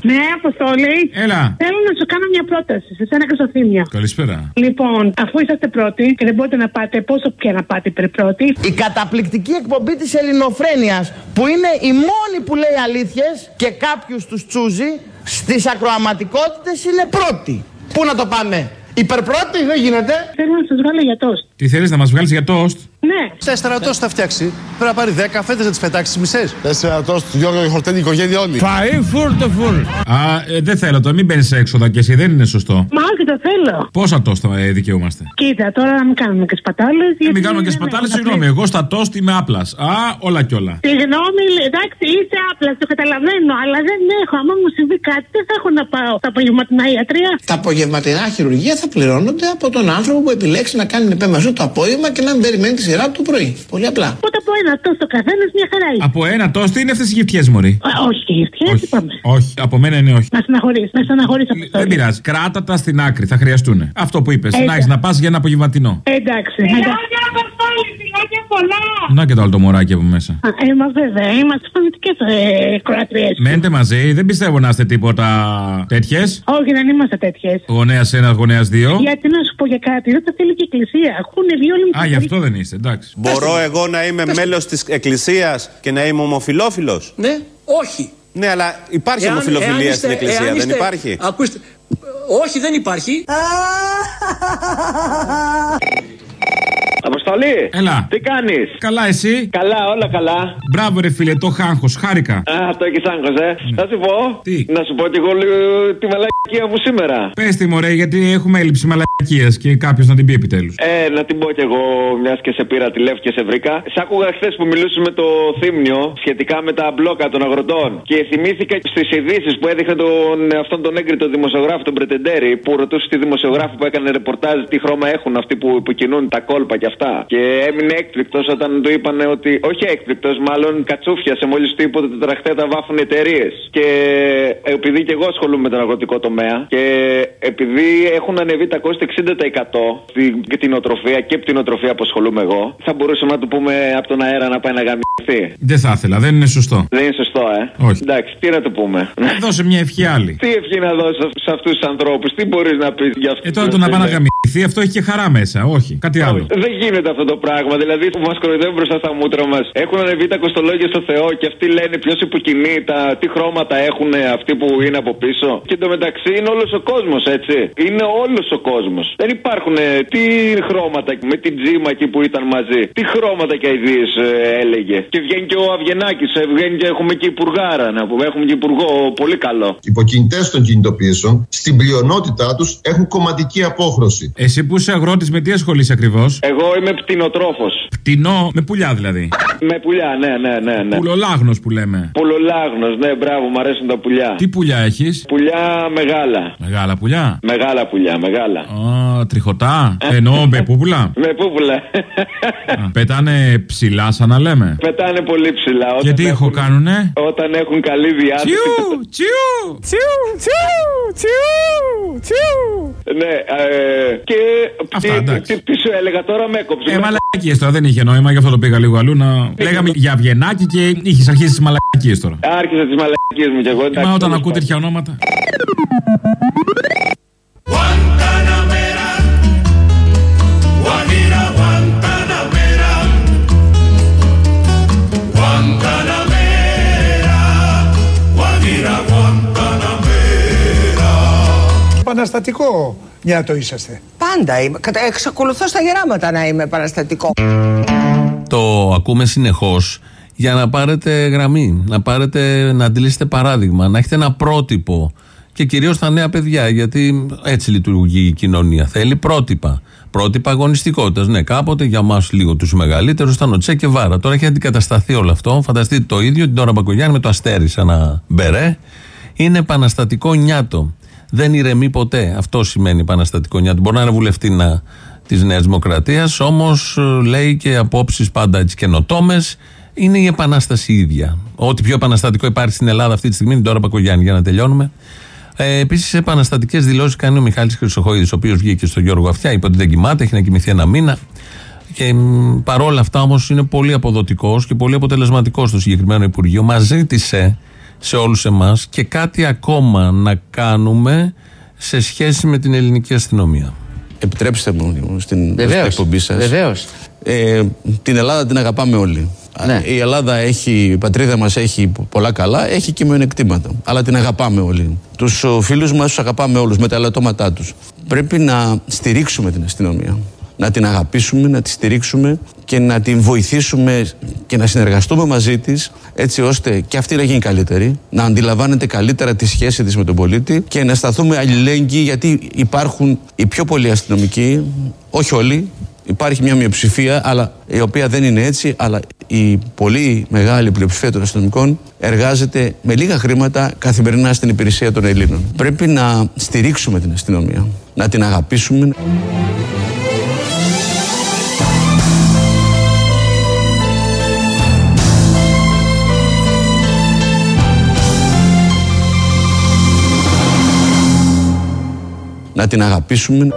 Ναι, Αποστόλη. Έλα. Θέλω να σου κάνω μια πρόταση σε σένα και στο Θήμιο. Καλησπέρα. Λοιπόν, αφού είσαστε πρώτοι και δεν μπορείτε να πάτε, πόσο πια να πάτε υπερ πρώτοι. Η καταπληκτική εκπομπή της Ελληνοφρένειας που είναι η μόνη που λέει αλήθειες και κάποιους τους τσούζει στις ακροαματικότητες είναι πρώτη. Πού να το πάμε. Υπερπρώτη δεν γίνεται. Θέλω να σας βγάλω για τόστ. Τι θέλεις να μας βγάλεις για τόστ. Ναι. Τέσσερα τόστ θα φτιάξει. Πρέπει να πάρει δέκα φέτες να τις πετάξει τι μισές. Τέσσερα τόστ, Γιώργο, χορτένει η οικογένεια όλη. Φαΐ φουλ το φουλ. Α, ε, δεν θέλω το, μην μπαίνεις σε έξοδα και εσύ, δεν είναι σωστό. Μα όχι, το θέλω. Πόσα τόστ θα ε, δικαιούμαστε; Κοίτα, τώρα να μην κάνουμε και σπατάλες. Να μην κάνουμε και σπατάλες, συγγνώμη. Εγώ στα τόστ είμαι άπλας. Α, όλα κι όλα. Συγγνώμη, εντάξει, είσαι άπλας, το καταλαβαίνω, αλλά δεν έχω. Αν μου συμβεί κάτι, δεν θα έχω να πάω στα απογευματινά ιατρία. Τα απογευματινά χειρουργία θα πληρώνονται από τον άνθρωπο που επιλέξει να κάνει επέμβαση το απόγευμα και να μην περιμένει τη σειρά του το πρωί. Πολύ απλά. Οπότε από ένα τόστο καθένας μια χαρά είναι. Από ένα τόστ είναι αυτές οι γυφτιέ, Μωρή; Α, όχι, γυφτιέ, είπαμε. Όχι, από μένα είναι όχι. Να συναχωρεί, να συναχωρεί αυτό. Δεν πειράζει. Κράτα τα στην άκρη, θα χρειαστούν. Αυτό που είπες. Έτσι. Να έχεις να πας για ένα απογευματινό. Εντάξει. Φιλάκια, Αποστόλη, φιλάκια πολλά. Να και το άλλο το μωράκι από μέσα. Α, Ε, μα βέβαια, είμαστε φωνητικέ ε, κροατριές. Μένετε μαζί, δεν πιστεύω να είστε τίποτα τέτοιες. Όχι, δεν είμαστε τέτοιες. Γονέα ένας, γονέας δύο. Γιατί να σου πω για κάτι, δεν το θέλει και η εκκλησία. Έχουν βγει όλοι Α, γι' αυτό δεν είστε, εντάξει. Μπορώ εγώ να είμαι μέλος της εκκλησίας και να είμαι ομοφιλόφιλος; Ναι, όχι. Ναι, αλλά υπάρχει Εάν- ομοφιλοφιλία εάν στην είστε- εκκλησία, εάν δεν είστε- υπάρχει; Ακούστε. Όχι, δεν υπάρχει. Αποστολή! Έλα. Τι κάνεις! Καλά, εσύ; Καλά, όλα καλά. Μπράβο, ρε φίλε, το χάγχο, χάρηκα. Α, το έχεις άγχος, ε. Θα σου πω. Τι; Να σου πω κι εγώ λίγο τη μαλακία μου σήμερα. Πες τη μωρέ, γιατί έχουμε έλλειψη μαλακίας και κάποιος να την πει επιτέλους. Ε, να την πω κι εγώ, μιας και σε πήρα τηλέφωνο και σε βρήκα. Σ' άκουγα χθες που μιλούσες με το θύμνιο σχετικά με τα μπλόκα των αγροτών. Και θυμήθηκα στις ειδήσεις που έδειχνε τον, αυτόν τον έγκριτο δημοσιογράφο, τον Πρετεντέρη, που ρωτούσε τη δημοσιογράφο που έκανε ρεπορτάζ τι χρώμα έχουν αυτοί που, που κινούν τα κόλπα και αυτά. Και έμεινε έκπληκτος όταν του είπαν ότι. Όχι έκπληκτος, μάλλον κατσούφιασε μόλις του είπε ότι τα τραχτέτα βάφουν εταιρείες. Και επειδή και εγώ ασχολούμαι με τον αγροτικό τομέα και επειδή έχουν ανεβεί τα κόστη 60% στην κτηνοτροφία και πτηνοτροφία που ασχολούμαι εγώ, θα μπορούσαμε να του πούμε από τον αέρα να πάει να γαμιθεί. Δεν θα ήθελα, δεν είναι σωστό. Δεν είναι σωστό, ε. Όχι. Εντάξει, τι να του πούμε. Δώσε μια ευχή άλλη. Τι ευχή να δώσω σε αυτούς τους ανθρώπους, τι μπορείς να πεις για αυτούς. Ε, τώρα το να πάει να γαμηθεί, αυτό έχει και χαρά μέσα. Όχι, κάτι άλλο. Δεν γίνεται αυτό το πράγμα. Δηλαδή που μας κοροϊδεύουν μπροστά στα μούτρα μας. Έχουν ανεβεί τα κοστολόγια στο Θεό και αυτοί λένε ποιος υποκινεί, τα, τι χρώματα έχουν αυτοί που είναι από πίσω. Και εντωμεταξύ είναι όλος ο κόσμος, έτσι. Είναι όλος ο κόσμος. Δεν υπάρχουν ε, τι χρώματα με την τζίμα εκεί που ήταν μαζί. Τι χρώματα και αειδίε έλεγε. Και βγαίνει και ο Αβγενάκη, βγαίνει και έχουμε και υπουργάρα να πούμε. Έχουμε και υπουργό πολύ καλό. Οι υποκινητές των κινητοποιήσεων στην πλειονότητά τους έχουν κομματική απόχρωση. Εσύ που είσαι αγρότης, με τι ασχολείσαι ακριβώς; Εγώ είμαι πτηνοτρόφος. Πτηνό με πουλιά δηλαδή. Με πουλιά, ναι, ναι, ναι. ναι. Πουλολάγνος που λέμε. Πουλολάγνος, ναι, μπράβο, μου αρέσουν τα πουλιά. Τι πουλιά έχεις; Πουλιά μεγάλα. Μεγάλα πουλιά. Μεγάλα πουλιά, μεγάλα. Α, τριχωτά. Εννοώ με πούπουλα. Με πούπουλα. Α, Πετάνε ψηλά, σαν να λέμε. Πετάνε πολύ ψηλά. Όταν Και τι έχω έχουν- κάνουνε. Όταν έχουν καλή διάθεση. Τσιου, τσιου. Τσιου, τσιου, τσιου. Ναι, ε, και. Αυτά, τι, εντάξει. τι, τι σου έλεγα τώρα, με έκοψε. Ε, μαλακίες τώρα δεν είχε νόημα, γι' αυτό το πήγα λίγο αλλού. Να... Λέγαμε για Βιενάκι και είχες αρχίσει τις μαλακίες τώρα. Άρχισα τις μαλακίες μου κι εγώ. εντάξει, Μα όταν τέλος ακούω πάντων. τέτοια ονόματα. Επαναστατικό νιάτο είσαστε. Πάντα είμαι. Κατα- Εξακολουθώ στα γεράματα να είμαι επαναστατικό. Το ακούμε συνεχώς για να πάρετε γραμμή, να, πάρετε, να αντιλήσετε παράδειγμα, να έχετε ένα πρότυπο Και κυρίως τα νέα παιδιά, γιατί έτσι λειτουργεί η κοινωνία. Θέλει πρότυπα. Πρότυπα αγωνιστικότητας. Ναι, κάποτε για εμά λίγο τους μεγαλύτερους ήταν ο Τσέ και Βάρα. Τώρα έχει αντικατασταθεί όλο αυτό. Φανταστείτε το ίδιο την ώρα Μπακογιάννη με το αστέρι σαν ένα μπερέ. Είναι επαναστατικό νιάτο. Δεν ηρεμεί ποτέ. Αυτό σημαίνει επαναστατικό νιάτο. Μπορεί να είναι βουλευτήνα της Νέας Δημοκρατίας, όμως λέει και απόψεις πάντα έτσι καινοτόμες. Είναι η επανάσταση ίδια. Ό,τι πιο επαναστατικό υπάρχει στην Ελλάδα αυτή τη στιγμή είναι τώρα Πακογιάννη, για να τελειώνουμε. Ε, Επίσης, επαναστατικές δηλώσεις κάνει ο Μιχάλης Χρυσοχοίδης, ο οποίος βγήκε στον Γιώργο Αυτιά, είπε ότι δεν κοιμάται, έχει να κοιμηθεί ένα μήνα. Και μ, παρόλα αυτά όμως είναι πολύ αποδοτικός και πολύ αποτελεσματικός στο συγκεκριμένο Υπουργείο. Μα ζήτησε σε όλους εμάς και κάτι ακόμα να κάνουμε σε σχέση με την ελληνική αστυνομία. Επιτρέψτε μου στην Βεβαίως, εκπομπή σας. βεβαίως. Ε, την Ελλάδα την αγαπάμε όλοι. Ναι. Η Ελλάδα έχει, η πατρίδα μας έχει πολλά καλά, έχει και μειονεκτήματα. Αλλά την αγαπάμε όλοι. Τους ο, φίλους μας τους αγαπάμε όλους με τα ελαττώματά τους. Πρέπει να στηρίξουμε την αστυνομία. Να την αγαπήσουμε, να τη στηρίξουμε και να την βοηθήσουμε και να συνεργαστούμε μαζί της έτσι ώστε και αυτή να γίνει καλύτερη, να αντιλαμβάνεται καλύτερα τη σχέση της με τον πολίτη και να σταθούμε αλληλέγγυοι γιατί υπάρχουν οι πιο πολλοί αστυνομικοί, όχι όλοι, Υπάρχει μια μειοψηφία, αλλά η οποία δεν είναι έτσι, αλλά η πολύ μεγάλη πλειοψηφία των αστυνομικών εργάζεται με λίγα χρήματα καθημερινά στην υπηρεσία των Ελλήνων. Πρέπει να στηρίξουμε την αστυνομία, να την αγαπήσουμε. Να την αγαπήσουμε.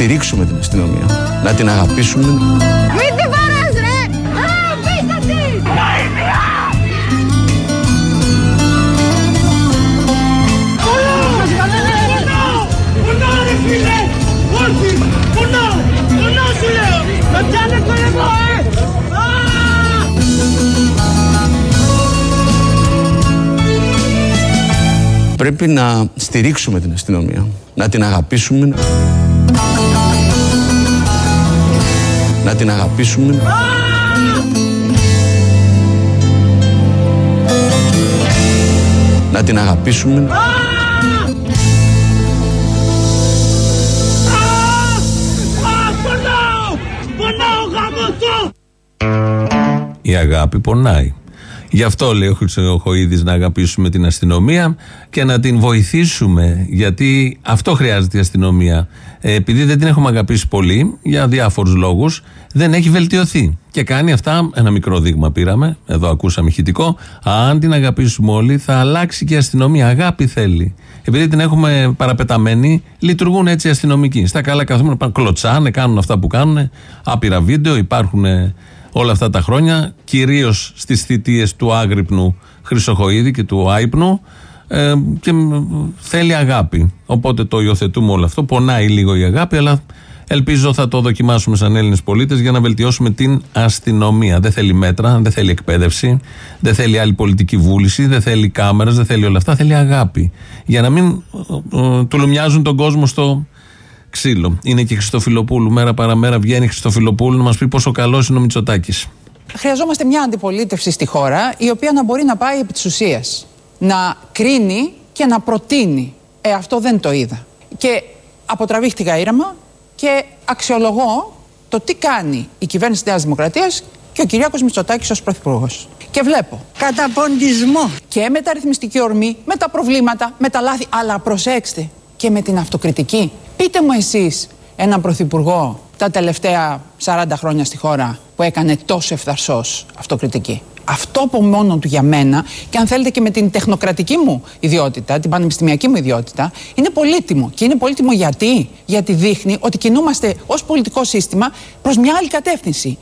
Στηρίξουμε την αστυνομία, να την αγαπήσουμε. Μην τη βαράς ρε! Α, πείστε τη! Πρέπει να στηρίξουμε την αστυνομία, να την αγαπήσουμε. Να την αγαπήσουμε. Να την αγαπήσουμε. Η αγάπη πονάει. Γι' αυτό λέει ο Χρυσοχοίδης να αγαπήσουμε την αστυνομία και να την βοηθήσουμε. Γιατί αυτό χρειάζεται η αστυνομία. Ε, επειδή δεν την έχουμε αγαπήσει πολύ, για διάφορους λόγους, δεν έχει βελτιωθεί. Και κάνει αυτά, ένα μικρό δείγμα πήραμε, εδώ ακούσαμε ηχητικό. Αν την αγαπήσουμε όλοι, θα αλλάξει και η αστυνομία. Αγάπη θέλει. Επειδή την έχουμε παραπεταμένη, λειτουργούν έτσι οι αστυνομικοί. Στα καλά καθόμουν, πάνε, κλωτσάνε, κάνουν αυτά που κάνουν. Άπειρα βίντεο, υπάρχουν ε, όλα αυτά τα χρόνια, κυρίως στις θητείες του Άγρυπνου Χρυσοχοίδη και του Άϊπνου. Ε, και μ, θέλει αγάπη. Οπότε το υιοθετούμε όλο αυτό. Πονάει λίγο η αγάπη, αλλά ελπίζω θα το δοκιμάσουμε σαν Έλληνες πολίτες για να βελτιώσουμε την αστυνομία. Δεν θέλει μέτρα, δεν θέλει εκπαίδευση, δεν θέλει άλλη πολιτική βούληση, δεν θέλει κάμερες, δεν θέλει όλα αυτά. Θέλει αγάπη. Για να μην ε, ε, τουλουμιάζουν τον κόσμο στο ξύλο. Είναι και η Χριστοφιλοπούλου. Μέρα παραμέρα βγαίνει η Χριστοφιλοπούλου να μας πει πόσο καλός είναι ο Μητσοτάκης. Χρειαζόμαστε μια αντιπολίτευση στη χώρα η οποία να μπορεί να πάει επί της ουσίας. Να κρίνει και να προτείνει. Ε, αυτό δεν το είδα. Και αποτραβήχτηκα ήρεμα και αξιολογώ το τι κάνει η κυβέρνηση της Νέας Δημοκρατίας και ο Κυριάκος Μητσοτάκης ως Πρωθυπουργός. Και βλέπω. Καταποντισμό. Και με τα αριθμιστική ορμή, με τα προβλήματα, με τα λάθη, αλλά προσέξτε και με την αυτοκριτική. Πείτε μου εσείς έναν πρωθυπουργό τα τελευταία 40 χρόνια στη χώρα που έκανε τόσο ευθαρσός αυτοκριτική. Αυτό από μόνο του για μένα, και αν θέλετε και με την τεχνοκρατική μου ιδιότητα, την πανεπιστημιακή μου ιδιότητα, είναι πολύτιμο. Και είναι πολύτιμο γιατί, γιατί δείχνει ότι κινούμαστε ως πολιτικό σύστημα προς μια άλλη κατεύθυνση.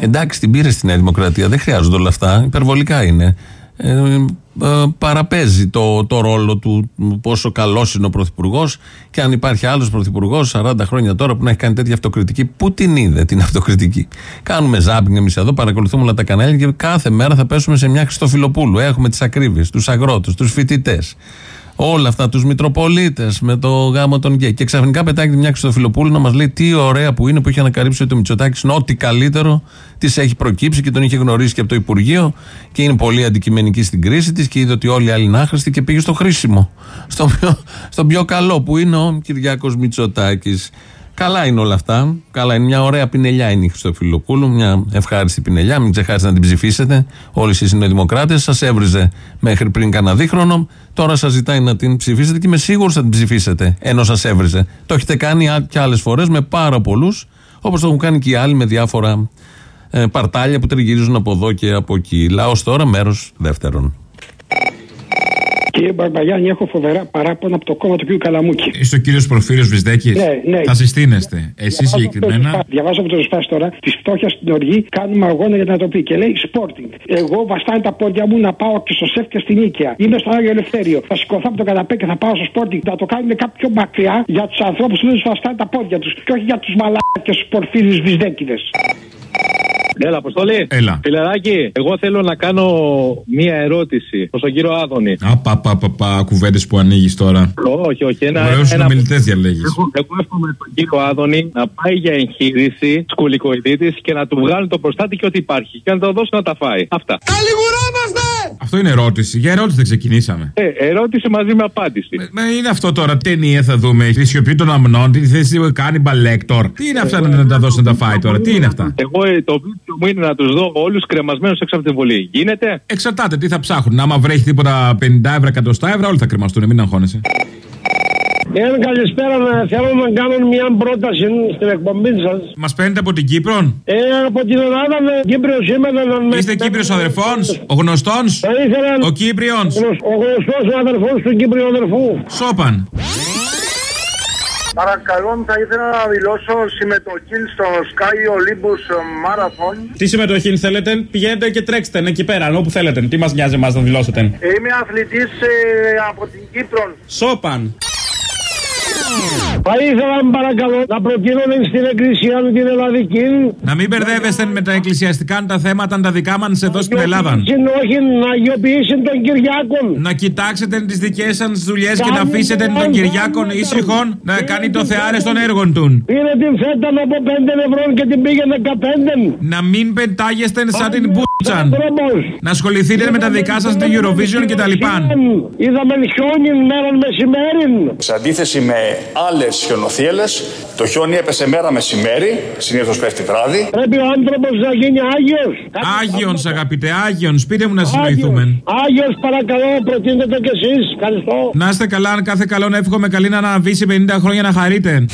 Εντάξει, την πήρε στη Νέα Δημοκρατία. Δεν χρειάζονται όλα αυτά. Υπερβολικά είναι. Ε, ε, παραπέζει το, το ρόλο του πόσο καλός είναι ο Πρωθυπουργός και αν υπάρχει άλλος Πρωθυπουργός 40 χρόνια τώρα που να έχει κάνει τέτοια αυτοκριτική, πού την είδε την αυτοκριτική. Κάνουμε ζάμπινγκ εμείς εδώ, παρακολουθούμε όλα τα κανάλια και κάθε μέρα θα πέσουμε σε μια Χριστοφιλοπούλου. Έχουμε τις ακρίβειες, τους αγρότες, τους φοιτητές. Όλα αυτά, τους Μητροπολίτες με το γάμο των γκέι. Και ξαφνικά πετάγεται μια Χριστοφιλοπούλου να μας λέει τι ωραία που είναι που έχει ανακαλύψει ότι ο Μητσοτάκης είναι ό,τι καλύτερο της έχει προκύψει και τον είχε γνωρίσει και από το Υπουργείο και είναι πολύ αντικειμενική στην κρίση της και είδε ότι όλοι οι άλλοι είναι άχρηστοι και πήγε στο χρήσιμο. Στο πιο, στο πιο καλό που είναι ο Κυριάκος Μητσοτάκης. Καλά είναι όλα αυτά. Καλά είναι μια ωραία πινελιά είναι η Χριστοφιλοπούλου. Μια ευχάριστη πινελιά. Μην ξεχάσετε να την ψηφίσετε. Όλοι εσείς είναι δημοκράτες. Σας έβριζε μέχρι πριν κανένα δίχρονο. Τώρα σας ζητάει να την ψηφίσετε και είμαι σίγουρος θα την ψηφίσετε. Ενώ σας έβριζε. Το έχετε κάνει και άλλες φορές με πάρα πολλούς. Όπως το έχουν κάνει και οι άλλοι με διάφορα ε, παρτάλια που τριγυρίζουν από εδώ και από εκεί. Λαός τώρα, μέρος δεύτερον. Κύριε Μπαρμπαγιάννη, έχω φοβερά παράπονα από το κόμμα του κ. Καλαμούκη. Είστε ο κύριος Προφύριο Βυσδέκης. Ναι, ναι. Θα συστήνεστε. Εσείς συγκεκριμένα. Διαβάζω από το Ρουσπά τώρα. Τη φτώχεια στην οργή κάνουμε αγώνα για την ανατροπή. Και λέει sporting. Εγώ βαστάνε τα πόδια μου να πάω και στο σεφ και στην Νίκαια. Είμαι στο Άγιο Ελευθέριο. Θα σηκωθώ από το καναπέ και θα πάω στο sporting. Να το κάνουμε κάποιο πιο μακριά για τους ανθρώπους που δεν βαστάνε τα πόδια τους. Και όχι για τους μαλάκια τους πορφύριου Βυσδέκηδε. Έλα, Αποστολή. Έλα. Φιλεράκι, εγώ θέλω να κάνω μία ερώτηση προς τον κύριο Άδωνη. Απαπαπαπα, κουβέντες που ανοίγεις τώρα. Όχι, όχι. Ένα, Ωραίους ένα... συνομιλητές διαλέγεις. Εγώ, εγώ εύχομαι τον κύριο Άδωνη να πάει για εγχείρηση σκουλικοειδίτη και να του βγάλουν το προστάτη και ό,τι υπάρχει. Και να το δώσει να τα φάει. Αυτά. Καλιγουράμαστε! Αυτό είναι ερώτηση. Για ερώτηση δεν ξεκινήσαμε. Ε, ερώτηση μαζί με απάντηση. Μα είναι αυτό τώρα. Τι ταινία θα δούμε. Τη σιωπή των αμνών, τη θέση κάνει μπαλέκτορ. Τι είναι αυτά να τα δώσει να τα φάει τώρα. Τι είναι αυτά; Εγώ ε, το βίντεο μου είναι να τους δω όλους κρεμασμένους έξω από την βολή. Γίνεται; Εξαρτάται τι θα ψάχνουν. Άμα βρέχει τίποτα 50 ευρώ, 100 ευρώ, όλοι θα κρεμαστούν. Μην αγχώνεσαι. Ε, καλησπέρα. Να θέλω να κάνω μια πρόταση στην εκπομπή σας. Μας παίρνετε από την Κύπρο. Ε, από την Ελλάδα με Κύπριο σήμερα. Να... Είστε Κύπριος αδερφών, ο γνωστός; Ο Κύπριος; Ο γνωστός αδερφός του Κύπριου αδερφού. Σόπαν. Παρακαλώ, θα ήθελα να δηλώσω συμμετοχή στο Sky Olympus Marathon. Τι συμμετοχή θέλετε, πηγαίνετε και τρέξτε ναι, εκεί πέρα, όπου θέλετε. Τι μας νοιάζει εμάς να δηλώσετε; Είμαι αθλητής από την Κύπρο. Σόπαν. Θα ήθελα, παρακαλώ, να προτείνω στην Εκκλησία μου την Ελλαδική. Να μην μπερδεύεστε με τα εκκλησιαστικά τα θέματα τα δικά μα εδώ στην Ελλάδα. Όχι, να αγιοποιήσει τον Κυριάκον. Να κοιτάξετε τις δικές σας δουλειές και να αφήσετε τον Κυριάκον ήσυχον να κάνει το θεάρε των έργων του. Πήρε την φέτα από 5 ευρώ και την πήγε 15. Να μην πετάγεστε σαν την Μπούτσαν. Να ασχοληθείτε με τα δικά σας την Eurovision και τα λοιπά. Είδαμε χιόνι μέρα μεσημέρι. Σε αντίθεση με άλλες χιονοθύελες, το χιόνι έπεσε μέρα μεσημέρι, συνήθως πέφτει βράδυ. Πρέπει ο άνθρωπος να γίνει Άγιος. Άγιον, αγαπητέ, Άγιον. Σπείτε μου να συνοηθούμε. Άγιος, παρακαλώ, προτείνετε το κι εσείς. Ευχαριστώ. Να είστε καλά, αν κάθε καλό να εύχομαι καλή να αναβήσει 50 χρόνια να χαρείτε.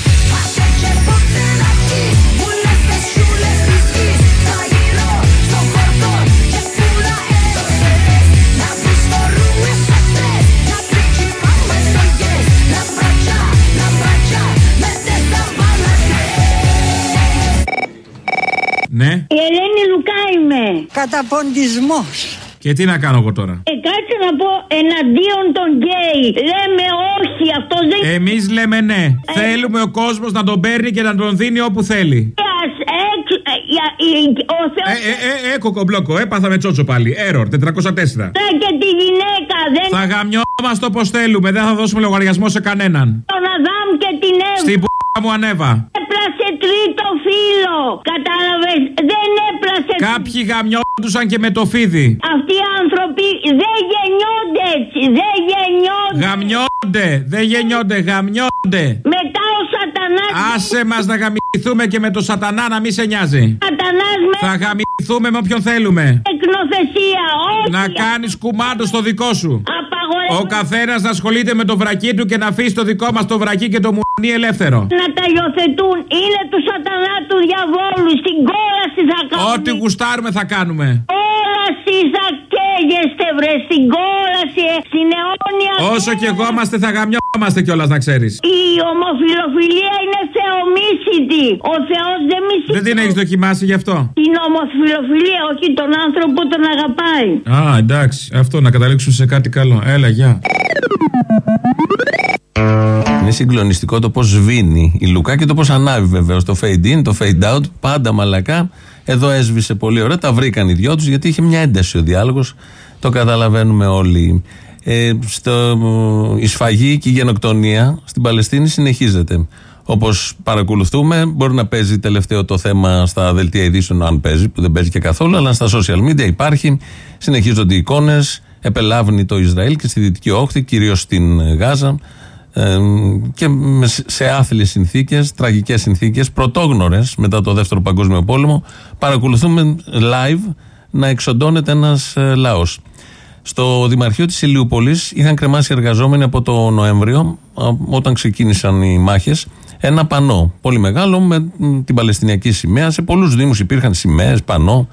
Ναι. Η Ελένη Λουκά είμαι. Καταποντισμός. Και τι να κάνω εγώ τώρα; Ε, κάτσε να πω εναντίον των γκέι. Λέμε όχι, αυτό δεν. Εμείς λέμε ναι. Θέλουμε ο κόσμος να τον παίρνει και να τον δίνει όπου θέλει. Ας έξω, ε, για- η- ο Θεός Ε, ε, ε, ε, κοκομπλόκο, έπαθα με τσότσο πάλι. Error 404. Ναι, και τη γυναίκα δεν. Θα γαμιόμαστε όπως θέλουμε, δεν θα δώσουμε λογαριασμό σε κανέναν. Τον Αδάμ και την Εύα. Στην που μου ανέβα. Έπλασε τρίτο φίλο. Κατάλαβες; Δεν έπλασε. Κάποιοι γαμιόντουσαν και με το φίδι. Αυτοί οι άνθρωποι δεν γεννιόνται έτσι. Δεν γεννιόνται. Γαμιόνται, δεν γεννιόνται, γαμιόνται. Μετά ο Σατανάς. Άσε μας να γαμηθούμε και με το σατανά να μην σε νοιάζει. Σατανάς με Θα γαμηθούμε με όποιον θέλουμε. εκνοθεσία. Όχι. Να κάνεις κουμάντο στο δικό σου. Απαγορεύεται απαγορεύουν. Ο καθένας να ασχολείται με το βρακί του και να αφήσει το δικό μας το βρακί και το μουνί ελεύθερο. Να τα υιοθετούν. Είναι τους σατανάς τους διαβόλου. Στην κόλαση θα κάνουν. Ό,τι γουστάρουμε θα κάνουμε. Κόλαση θα καίγεστε, βρε. Στην κόλαση, ε, στην αιώνια. Όσο και εγώ είμαστε θα γαμιόμαστε κιόλας να ξέρεις. Η ομοφιλοφιλία είναι θεομίσητη. Ο Θεός δεν μισεί. Δεν την έχεις δοκιμάσει γι' αυτό; Την ομοφιλοφιλία, όχι τον άνθρωπο που τον αγαπάει. Α, εντάξει. Αυτό να καταλήξουν σε κάτι καλό. Έλα, γεια. Είναι συγκλονιστικό το πώς σβήνει η Λουκά και το πώς ανάβει βεβαίως. Το fade in, το fade out, πάντα μαλακά. Εδώ έσβησε πολύ ωραία. Τα βρήκαν οι δυο τους γιατί είχε μια ένταση ο διάλογος. Το καταλαβαίνουμε όλοι. Ε, στο, η σφαγή και η γενοκτονία στην Παλαιστίνη συνεχίζεται. Όπως παρακολουθούμε, μπορεί να παίζει τελευταίο το θέμα στα δελτία ειδήσεων, αν παίζει, που δεν παίζει και καθόλου, αλλά στα social media υπάρχει. Συνεχίζονται οι εικόνες. Επελάβνει το Ισραήλ και στη Δυτική Όχθη, κυρίως στην Γάζα. Ε, και με- σε άθλιες συνθήκες, τραγικές συνθήκες, πρωτόγνωρες μετά το δεύτερο παγκόσμιο πόλεμο, παρακολουθούμε live να εξοντώνεται ένας ε, λαός. Στο Δημαρχείο της Ηλιούπολης είχαν κρεμάσει εργαζόμενοι από το Νοέμβριο, α, όταν ξεκίνησαν οι μάχες, ένα πανό πολύ μεγάλο με μ, την Παλαιστινιακή σημαία. Σε πολλούς δήμους υπήρχαν σημαίες, πανό.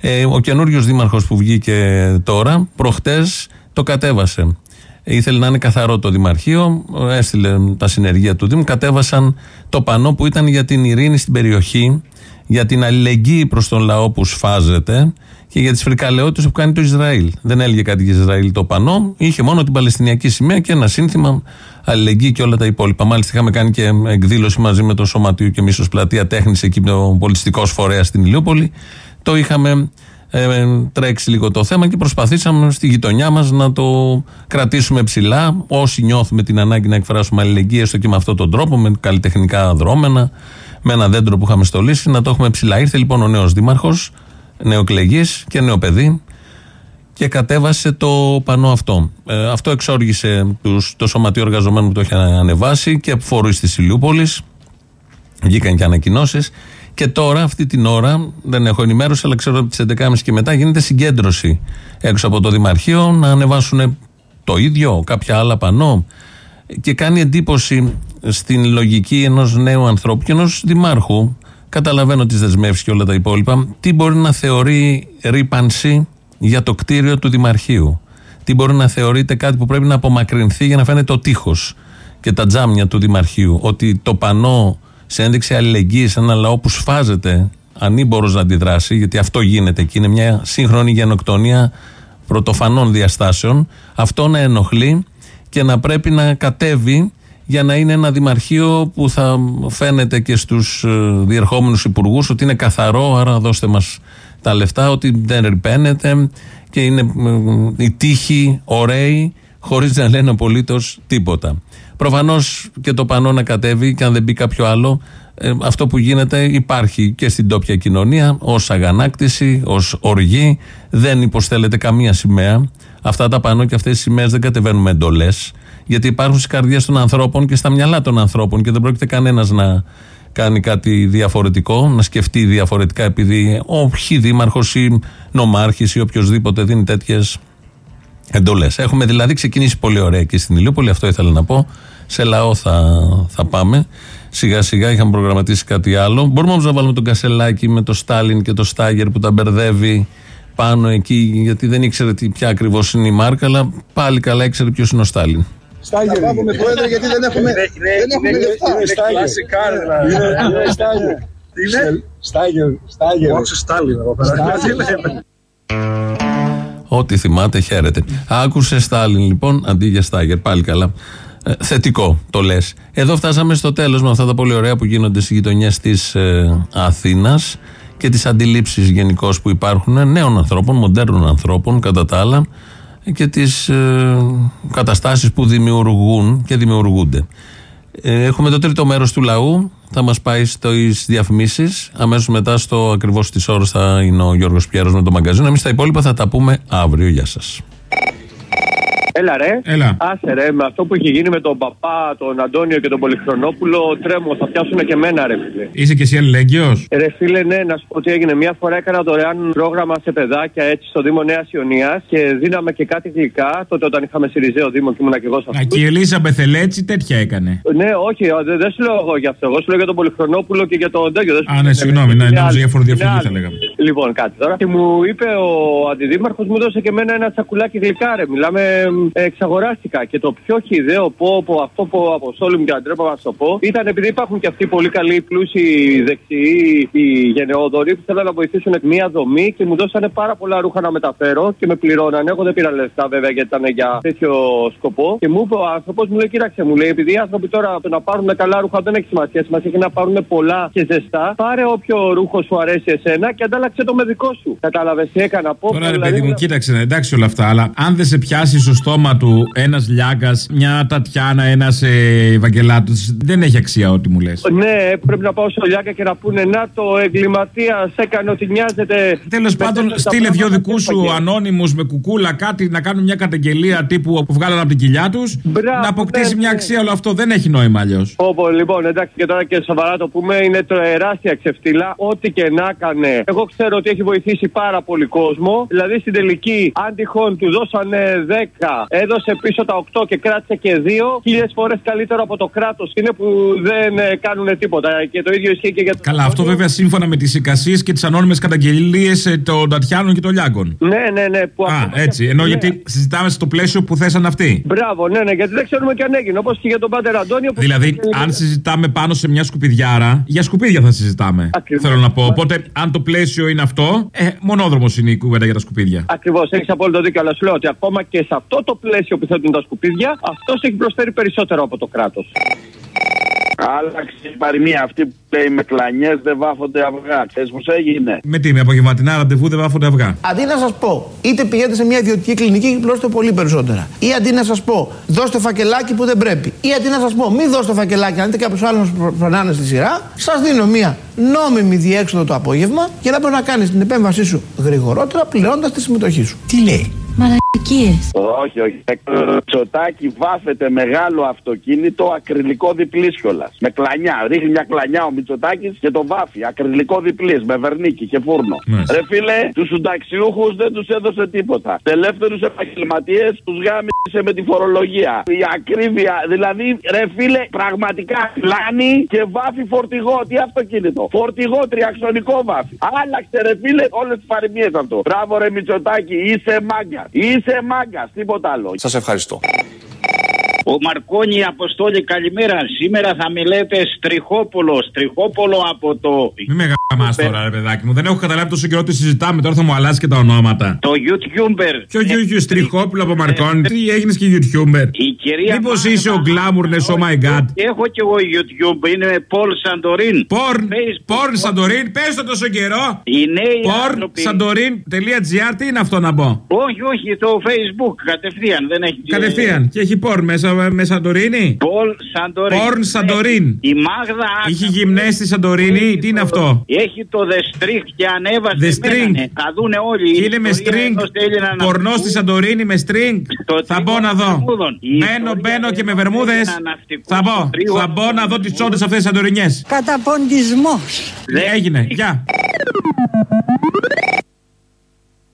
Ε, ο καινούριος δήμαρχος που βγήκε τώρα, προχτές το κατέβασε. Ήθελε να είναι καθαρό το Δημαρχείο, έστειλε τα συνεργεία του Δήμου, κατέβασαν το πανό που ήταν για την ειρήνη στην περιοχή, για την αλληλεγγύη προς τον λαό που σφάζεται και για τις φρικαλαιότητες που κάνει το Ισραήλ. Δεν έλεγε κάτι για Ισραήλ το πανό, είχε μόνο την Παλαιστινιακή σημαία και ένα σύνθημα αλληλεγγύη και όλα τα υπόλοιπα. Μάλιστα είχαμε κάνει και εκδήλωση μαζί με το Σωματείο και Μίσος Πλατεία Τέχνης εκεί με το πολιτιστικό φορέα στην Ηλιούπολη. Το είχαμε ε, τρέξει λίγο το θέμα και προσπαθήσαμε στη γειτονιά μας να το κρατήσουμε ψηλά. Όσοι νιώθουμε την ανάγκη να εκφράσουμε αλληλεγγύη, έστω και με αυτόν τον τρόπο, με καλλιτεχνικά δρόμενα, με ένα δέντρο που είχαμε στολίσει, να το έχουμε ψηλά. Ήρθε λοιπόν ο νέος δήμαρχος, νεοκλεγή και νέο παιδί και κατέβασε το πανό αυτό. Ε, αυτό εξόργησε τους, το σωματείο εργαζομένων που το είχε ανεβάσει και φορείς της Ηλιούπολης. Βγήκαν και ανακοινώσεις. Και τώρα, αυτή την ώρα, δεν έχω ενημέρωση, αλλά ξέρω ότι τι 11.30 και μετά γίνεται συγκέντρωση έξω από το Δημαρχείο να ανεβάσουν το ίδιο, κάποια άλλα πανό. Και κάνει εντύπωση στην λογική ενός νέου ανθρώπου και ενός δημάρχου. Καταλαβαίνω τις δεσμεύσεις και όλα τα υπόλοιπα. Τι μπορεί να θεωρεί ρήπανση για το κτίριο του Δημαρχείου; Τι μπορεί να θεωρείται κάτι που πρέπει να απομακρυνθεί για να φαίνεται ο τείχος και τα τζάμια του Δημαρχείου; Ότι το πανό σε ένδειξη αλληλεγγύης σε ένα λαό που σφάζεται, ανήμπορος να αντιδράσει, γιατί αυτό γίνεται εκεί, είναι μια σύγχρονη γενοκτονία πρωτοφανών διαστάσεων, αυτό να ενοχλεί και να πρέπει να κατέβει για να είναι ένα δημαρχείο που θα φαίνεται και στους ε, διερχόμενους υπουργούς ότι είναι καθαρό, άρα δώστε μας τα λεφτά, ότι δεν ρηπαίνεται και είναι ε, οι τείχοι ωραίοι χωρίς να λένε απολύτως τίποτα. Προφανώς και το πανό να κατέβει και αν δεν μπει κάποιο άλλο, ε, αυτό που γίνεται υπάρχει και στην τόπια κοινωνία ως αγανάκτηση, ως οργή. Δεν υποστέλλεται καμία σημαία. Αυτά τα πανό και αυτές οι σημαίες δεν κατεβαίνουν με εντολές, γιατί υπάρχουν στι καρδιέ των ανθρώπων και στα μυαλά των ανθρώπων και δεν πρόκειται κανένας να κάνει κάτι διαφορετικό, να σκεφτεί διαφορετικά επειδή ο χι δήμαρχος ή νομάρχης ή οποιοδήποτε δίνει τέτοιες εντολές. Έχουμε δηλαδή ξεκινήσει πολύ ωραία και στην Ηλιούπολη, αυτό ήθελα να πω. Σε λαό θα, θα πάμε. Σιγά σιγά είχαμε προγραμματίσει κάτι άλλο. Μπορούμε όμως να βάλουμε τον Κασελάκη με το Στάλιν και το Στάγερ που τα μπερδεύει πάνω εκεί, γιατί δεν ήξερε τι, ποια ακριβώς είναι η μάρκα, αλλά πάλι καλά ήξερε ποιος είναι ο Στάλιν. Στάγερ. Θα πάμε πρόεδρε γιατί δεν έχουμε, δεν έχουμε λεφτά. Είναι κλασικά δηλαδή. Είναι Στάγερ. Τι είναι; Στάγερ. Στάγερ. Όχι Στάλιν εδώ πέρα. Τι λέμε. Ό,τι θυμάται, χαίρεται. Άκουσε Στάλιν λοιπόν αντί για Στάγερ. Πάλι καλά. Ε, θετικό το λες. Εδώ φτάσαμε στο τέλος με αυτά τα πολύ ωραία που γίνονται στις γειτονιές της ε, Αθήνας και τις αντιλήψεις γενικώς που υπάρχουν νέων ανθρώπων, μοντέρνων ανθρώπων κατά τα άλλα και τις ε, καταστάσεις που δημιουργούν και δημιουργούνται. Ε, έχουμε το τρίτο μέρος του λαού. Θα μας πάει στις διαφημίσεις. Αμέσως μετά, στο ακριβώς τη ώρα, θα είναι ο Γιώργος Πιέρος με το μαγκαζίνο. Εμείς τα υπόλοιπα θα τα πούμε αύριο. Γεια σας. Έλα ρε. Έλα. Άσε ρε, με αυτό που έχει γίνει με τον παπά, τον Αντώνιο και τον Πολυχρονόπουλο, τρέμω, θα πιάσουν και εμένα ρε φίλε. Είσαι και εσύ αλληλέγγυος; Ρε φίλε, ναι, να σου πω τι έγινε. Μια φορά έκανα δωρεάν πρόγραμμα σε παιδάκια έτσι στο Δήμο Νέας Ιωνίας και δίναμε και κάτι γλυκά τότε όταν είχαμε Σιριζέο Δήμο και ήμουν και εγώ σε Α, αυτό. και η Ελίζα Μπεθελέτσι τέτοια έκανε. Ναι, όχι, δεν δεν σου λέω εγώ για αυτό. Εγώ σου λέω για τον Πολυχρονόπουλο και για τον Ντέγκιο. δεν σου Α, λέω. ναι, συγγνώμη, ναι, Είναι νόμιζα άλλο. για φοροδιαφυγή Είναι θα άλλο. λέγαμε. Λοιπόν, κάτι τώρα. Και μου είπε ο αντιδήμαρχος, μου δώσε και εμένα ένα σακουλάκι γλυκά, ρε. Μιλάμε, ε, εξαγοράστηκα. Και το πιο χιδαίο πω, πω αυτό που αποστόλου μου και αντρέπα να σου το πω, ήταν επειδή υπάρχουν και αυτοί πολύ καλοί, πλούσιοι, δεξιοί, οι γενναιόδοροι που θέλουν να βοηθήσουν μια δομή και μου δώσανε πάρα πολλά ρούχα να μεταφέρω και με πληρώνανε. Εγώ δεν πήρα λεφτά βέβαια γιατί ήταν για τέτοιο σκοπό. Και μου είπε ο άνθρωπος, μου λέει, κοίταξε, μου λέει, επειδή οι άνθρωποι τώρα το να πάρουν καλά ρούχα δεν έχει σημασία. Σημασία έχει να πάρουν πολλά και ζεστά. Πάρε όποιο ρούχο σου αρέσει εσένα και αντάλλαξε το με δικό σου. Κατάλαβες τι έκανα. Πω, Τώρα ρε δηλαδή, παιδί μου, κοίταξε, ναι, εντάξει όλα αυτά, αλλά αν δεν σε πιάσει στο στόμα του ένας Λιάγκας, μια Τατιάνα, ένας ε, Ευαγγελάτος, δεν έχει αξία ό,τι μου λες. Ναι, πρέπει να πάω στο Λιάκα και να πούνε Να το εγκληματίας έκανε ότι νοιάζεται. Τέλος πάντων, στείλε δυο δικούς σου ανώνυμους με κουκούλα κάτι να κάνουν μια καταγγελία τύπου που βγάλαν από την κοιλιά τους. Να αποκτήσει μια αξία όλο αυτό. Δεν έχει νόημα αλλιώς. Όπω λοιπόν, εντάξει και τώρα και σοβαρά το πούμε, είναι τεράστια ξεφτύλα. Ό,τι και να έκανε. Εγώ ξέρω ότι έχει βοηθήσει πάρα πολύ κόσμο. Δηλαδή στην τελική, αν τυχόν του δώσανε 10, έδωσε πίσω τα 8 και κράτησε και 2. Χίλιες φορές καλύτερο από το κράτος είναι που δεν ε, κάνουν τίποτα. Και το ίδιο ισχύει και για το. Καλά, αυτό βέβαια σύμφωνα με τις εικασίες και τις ανώνυμες καταγγελίες των Τατιάνων και των Λιάγκων. Ναι, ναι, ναι. Που Α, ακόμα έτσι. και- Ενώ ναι. γιατί συζητάμε στο πλαίσιο που θέσαν αυτοί. Μπράβο, ναι, ναι, γιατί δεν ξέρουμε και αν έγινε. Όπως και για τον Πάτερ Αντώνιο. Που Δηλαδή, αν συζητάμε πάνω σε μια σκουπιδιάρα, για σκουπίδια θα συζητάμε. Θέλω να πω. Οπότε, αν το πλαίσιο είναι αυτό, ε, μονόδρομος είναι η κουβέντα για τα σκουπίδια. Ακριβώς, έχεις απόλυτο δίκιο. Αλλά σου λέω ότι ακόμα και σε αυτό το πλαίσιο που θέτουν τα σκουπίδια, αυτός έχει προσφέρει περισσότερο από το κράτος. Άλλαξε η παροιμία αυτή που λέει με κλανιές δεν βάφονται αυγά. Ξέρεις πώς έγινε. Με τι, με απογευματινά ραντεβού δεν βάφονται αυγά; Αντί να σας πω, είτε πηγαίνετε σε μια ιδιωτική κλινική και πλώστε πολύ περισσότερα. Ή αντί να σας πω, δώστε φακελάκι που δεν πρέπει. Ή αντί να σας πω, μην δώστε φακελάκι, αν δείτε κάποιος άλλος να φρονάνε στη σειρά, σας δίνω μια νόμιμη διέξοδο το απόγευμα για να μπορείς να κάνεις την επέμβασή σου γρηγορότερα πληρώνοντας τη συμμετοχή σου. Τι λέει; Μαλακίες. Όχι, όχι. Το τσοτάκι βάφεται μεγάλο αυτοκίνητο ακριλικό διπλής κιόλας. Με κλανιά. Ρίχνει μια κλανιά ο Μητσοτάκης και το βάφει. Ακριλικό διπλής με βερνίκι και φούρνο. Μάλιστα. Ρε φίλε, τους συνταξιούχους δεν τους έδωσε τίποτα. Ελεύθερου επαγγελματίες τους γάμισε με τη φορολογία. Η ακρίβεια, δηλαδή, ρε φίλε, πραγματικά πλάνει και βάφει φορτηγό. Τι αυτοκίνητο; Φορτηγό τριαξονικό βάφει. Άλλαξε, ρε φίλε, όλες τις παροιμίες αυτό. Μπράβο, ρε Μητσοτάκη, είσαι μάγκας. Είσαι μάγκας, τίποτα άλλο. Σας ευχαριστώ. Ο Μαρκόνι Αποστόλη, καλημέρα. Σήμερα θα μιλέτε Στριχόπουλο. Στριχόπουλο από το. Μην με γαμάς τώρα, ρε παιδάκι μου. Δεν έχω καταλάβει τόσο καιρό τι συζητάμε. Τώρα θα μου αλλάζει και τα ονόματα. Το YouTuber. Ποιο YouTube Στριχόπουλο από Μαρκόνι. Τι έγινες και YouTuber; Η κυρία. Μήπως είσαι ο Γκλάμουρνε, oh my god. Έχω κι εγώ YouTube. Είναι Πολ Σαντορίν. Πορν. Πορν Σαντορίν. Πες το τόσο καιρό. Οι νέοι Πορν άνθρωποι- Σαντορίν.gr. Τι είναι αυτό να πω; Όχι, όχι, το Facebook κατευθείαν. Δεν έχει. Κατευθείαν. Και έχει πορν μέσα με Σαντορίνη; Πολ Σαντορίν. Πορν Σαντορίν. Η Μάγδα. Είχε γυμνέ στη Σαντορίνη. Τι είναι αυτό; Έχει το The String και ανέβασε. The String. μένανε. Θα δούνε όλοι. Και Η είναι με ιστορία string. ενός Έλληνα να Πορνό στη Σαντορίνη με string. Θα μπω να δω. Βερμούδων. Η Μπαίνω, μπαίνω και με βερμούδες. Έλληνα ναυτικού Θα μπω. τρίου Θα μπω να δω τις τσόντες αυτές τι Σαντορινιέ. Καταποντισμός. Έγινε. Γεια.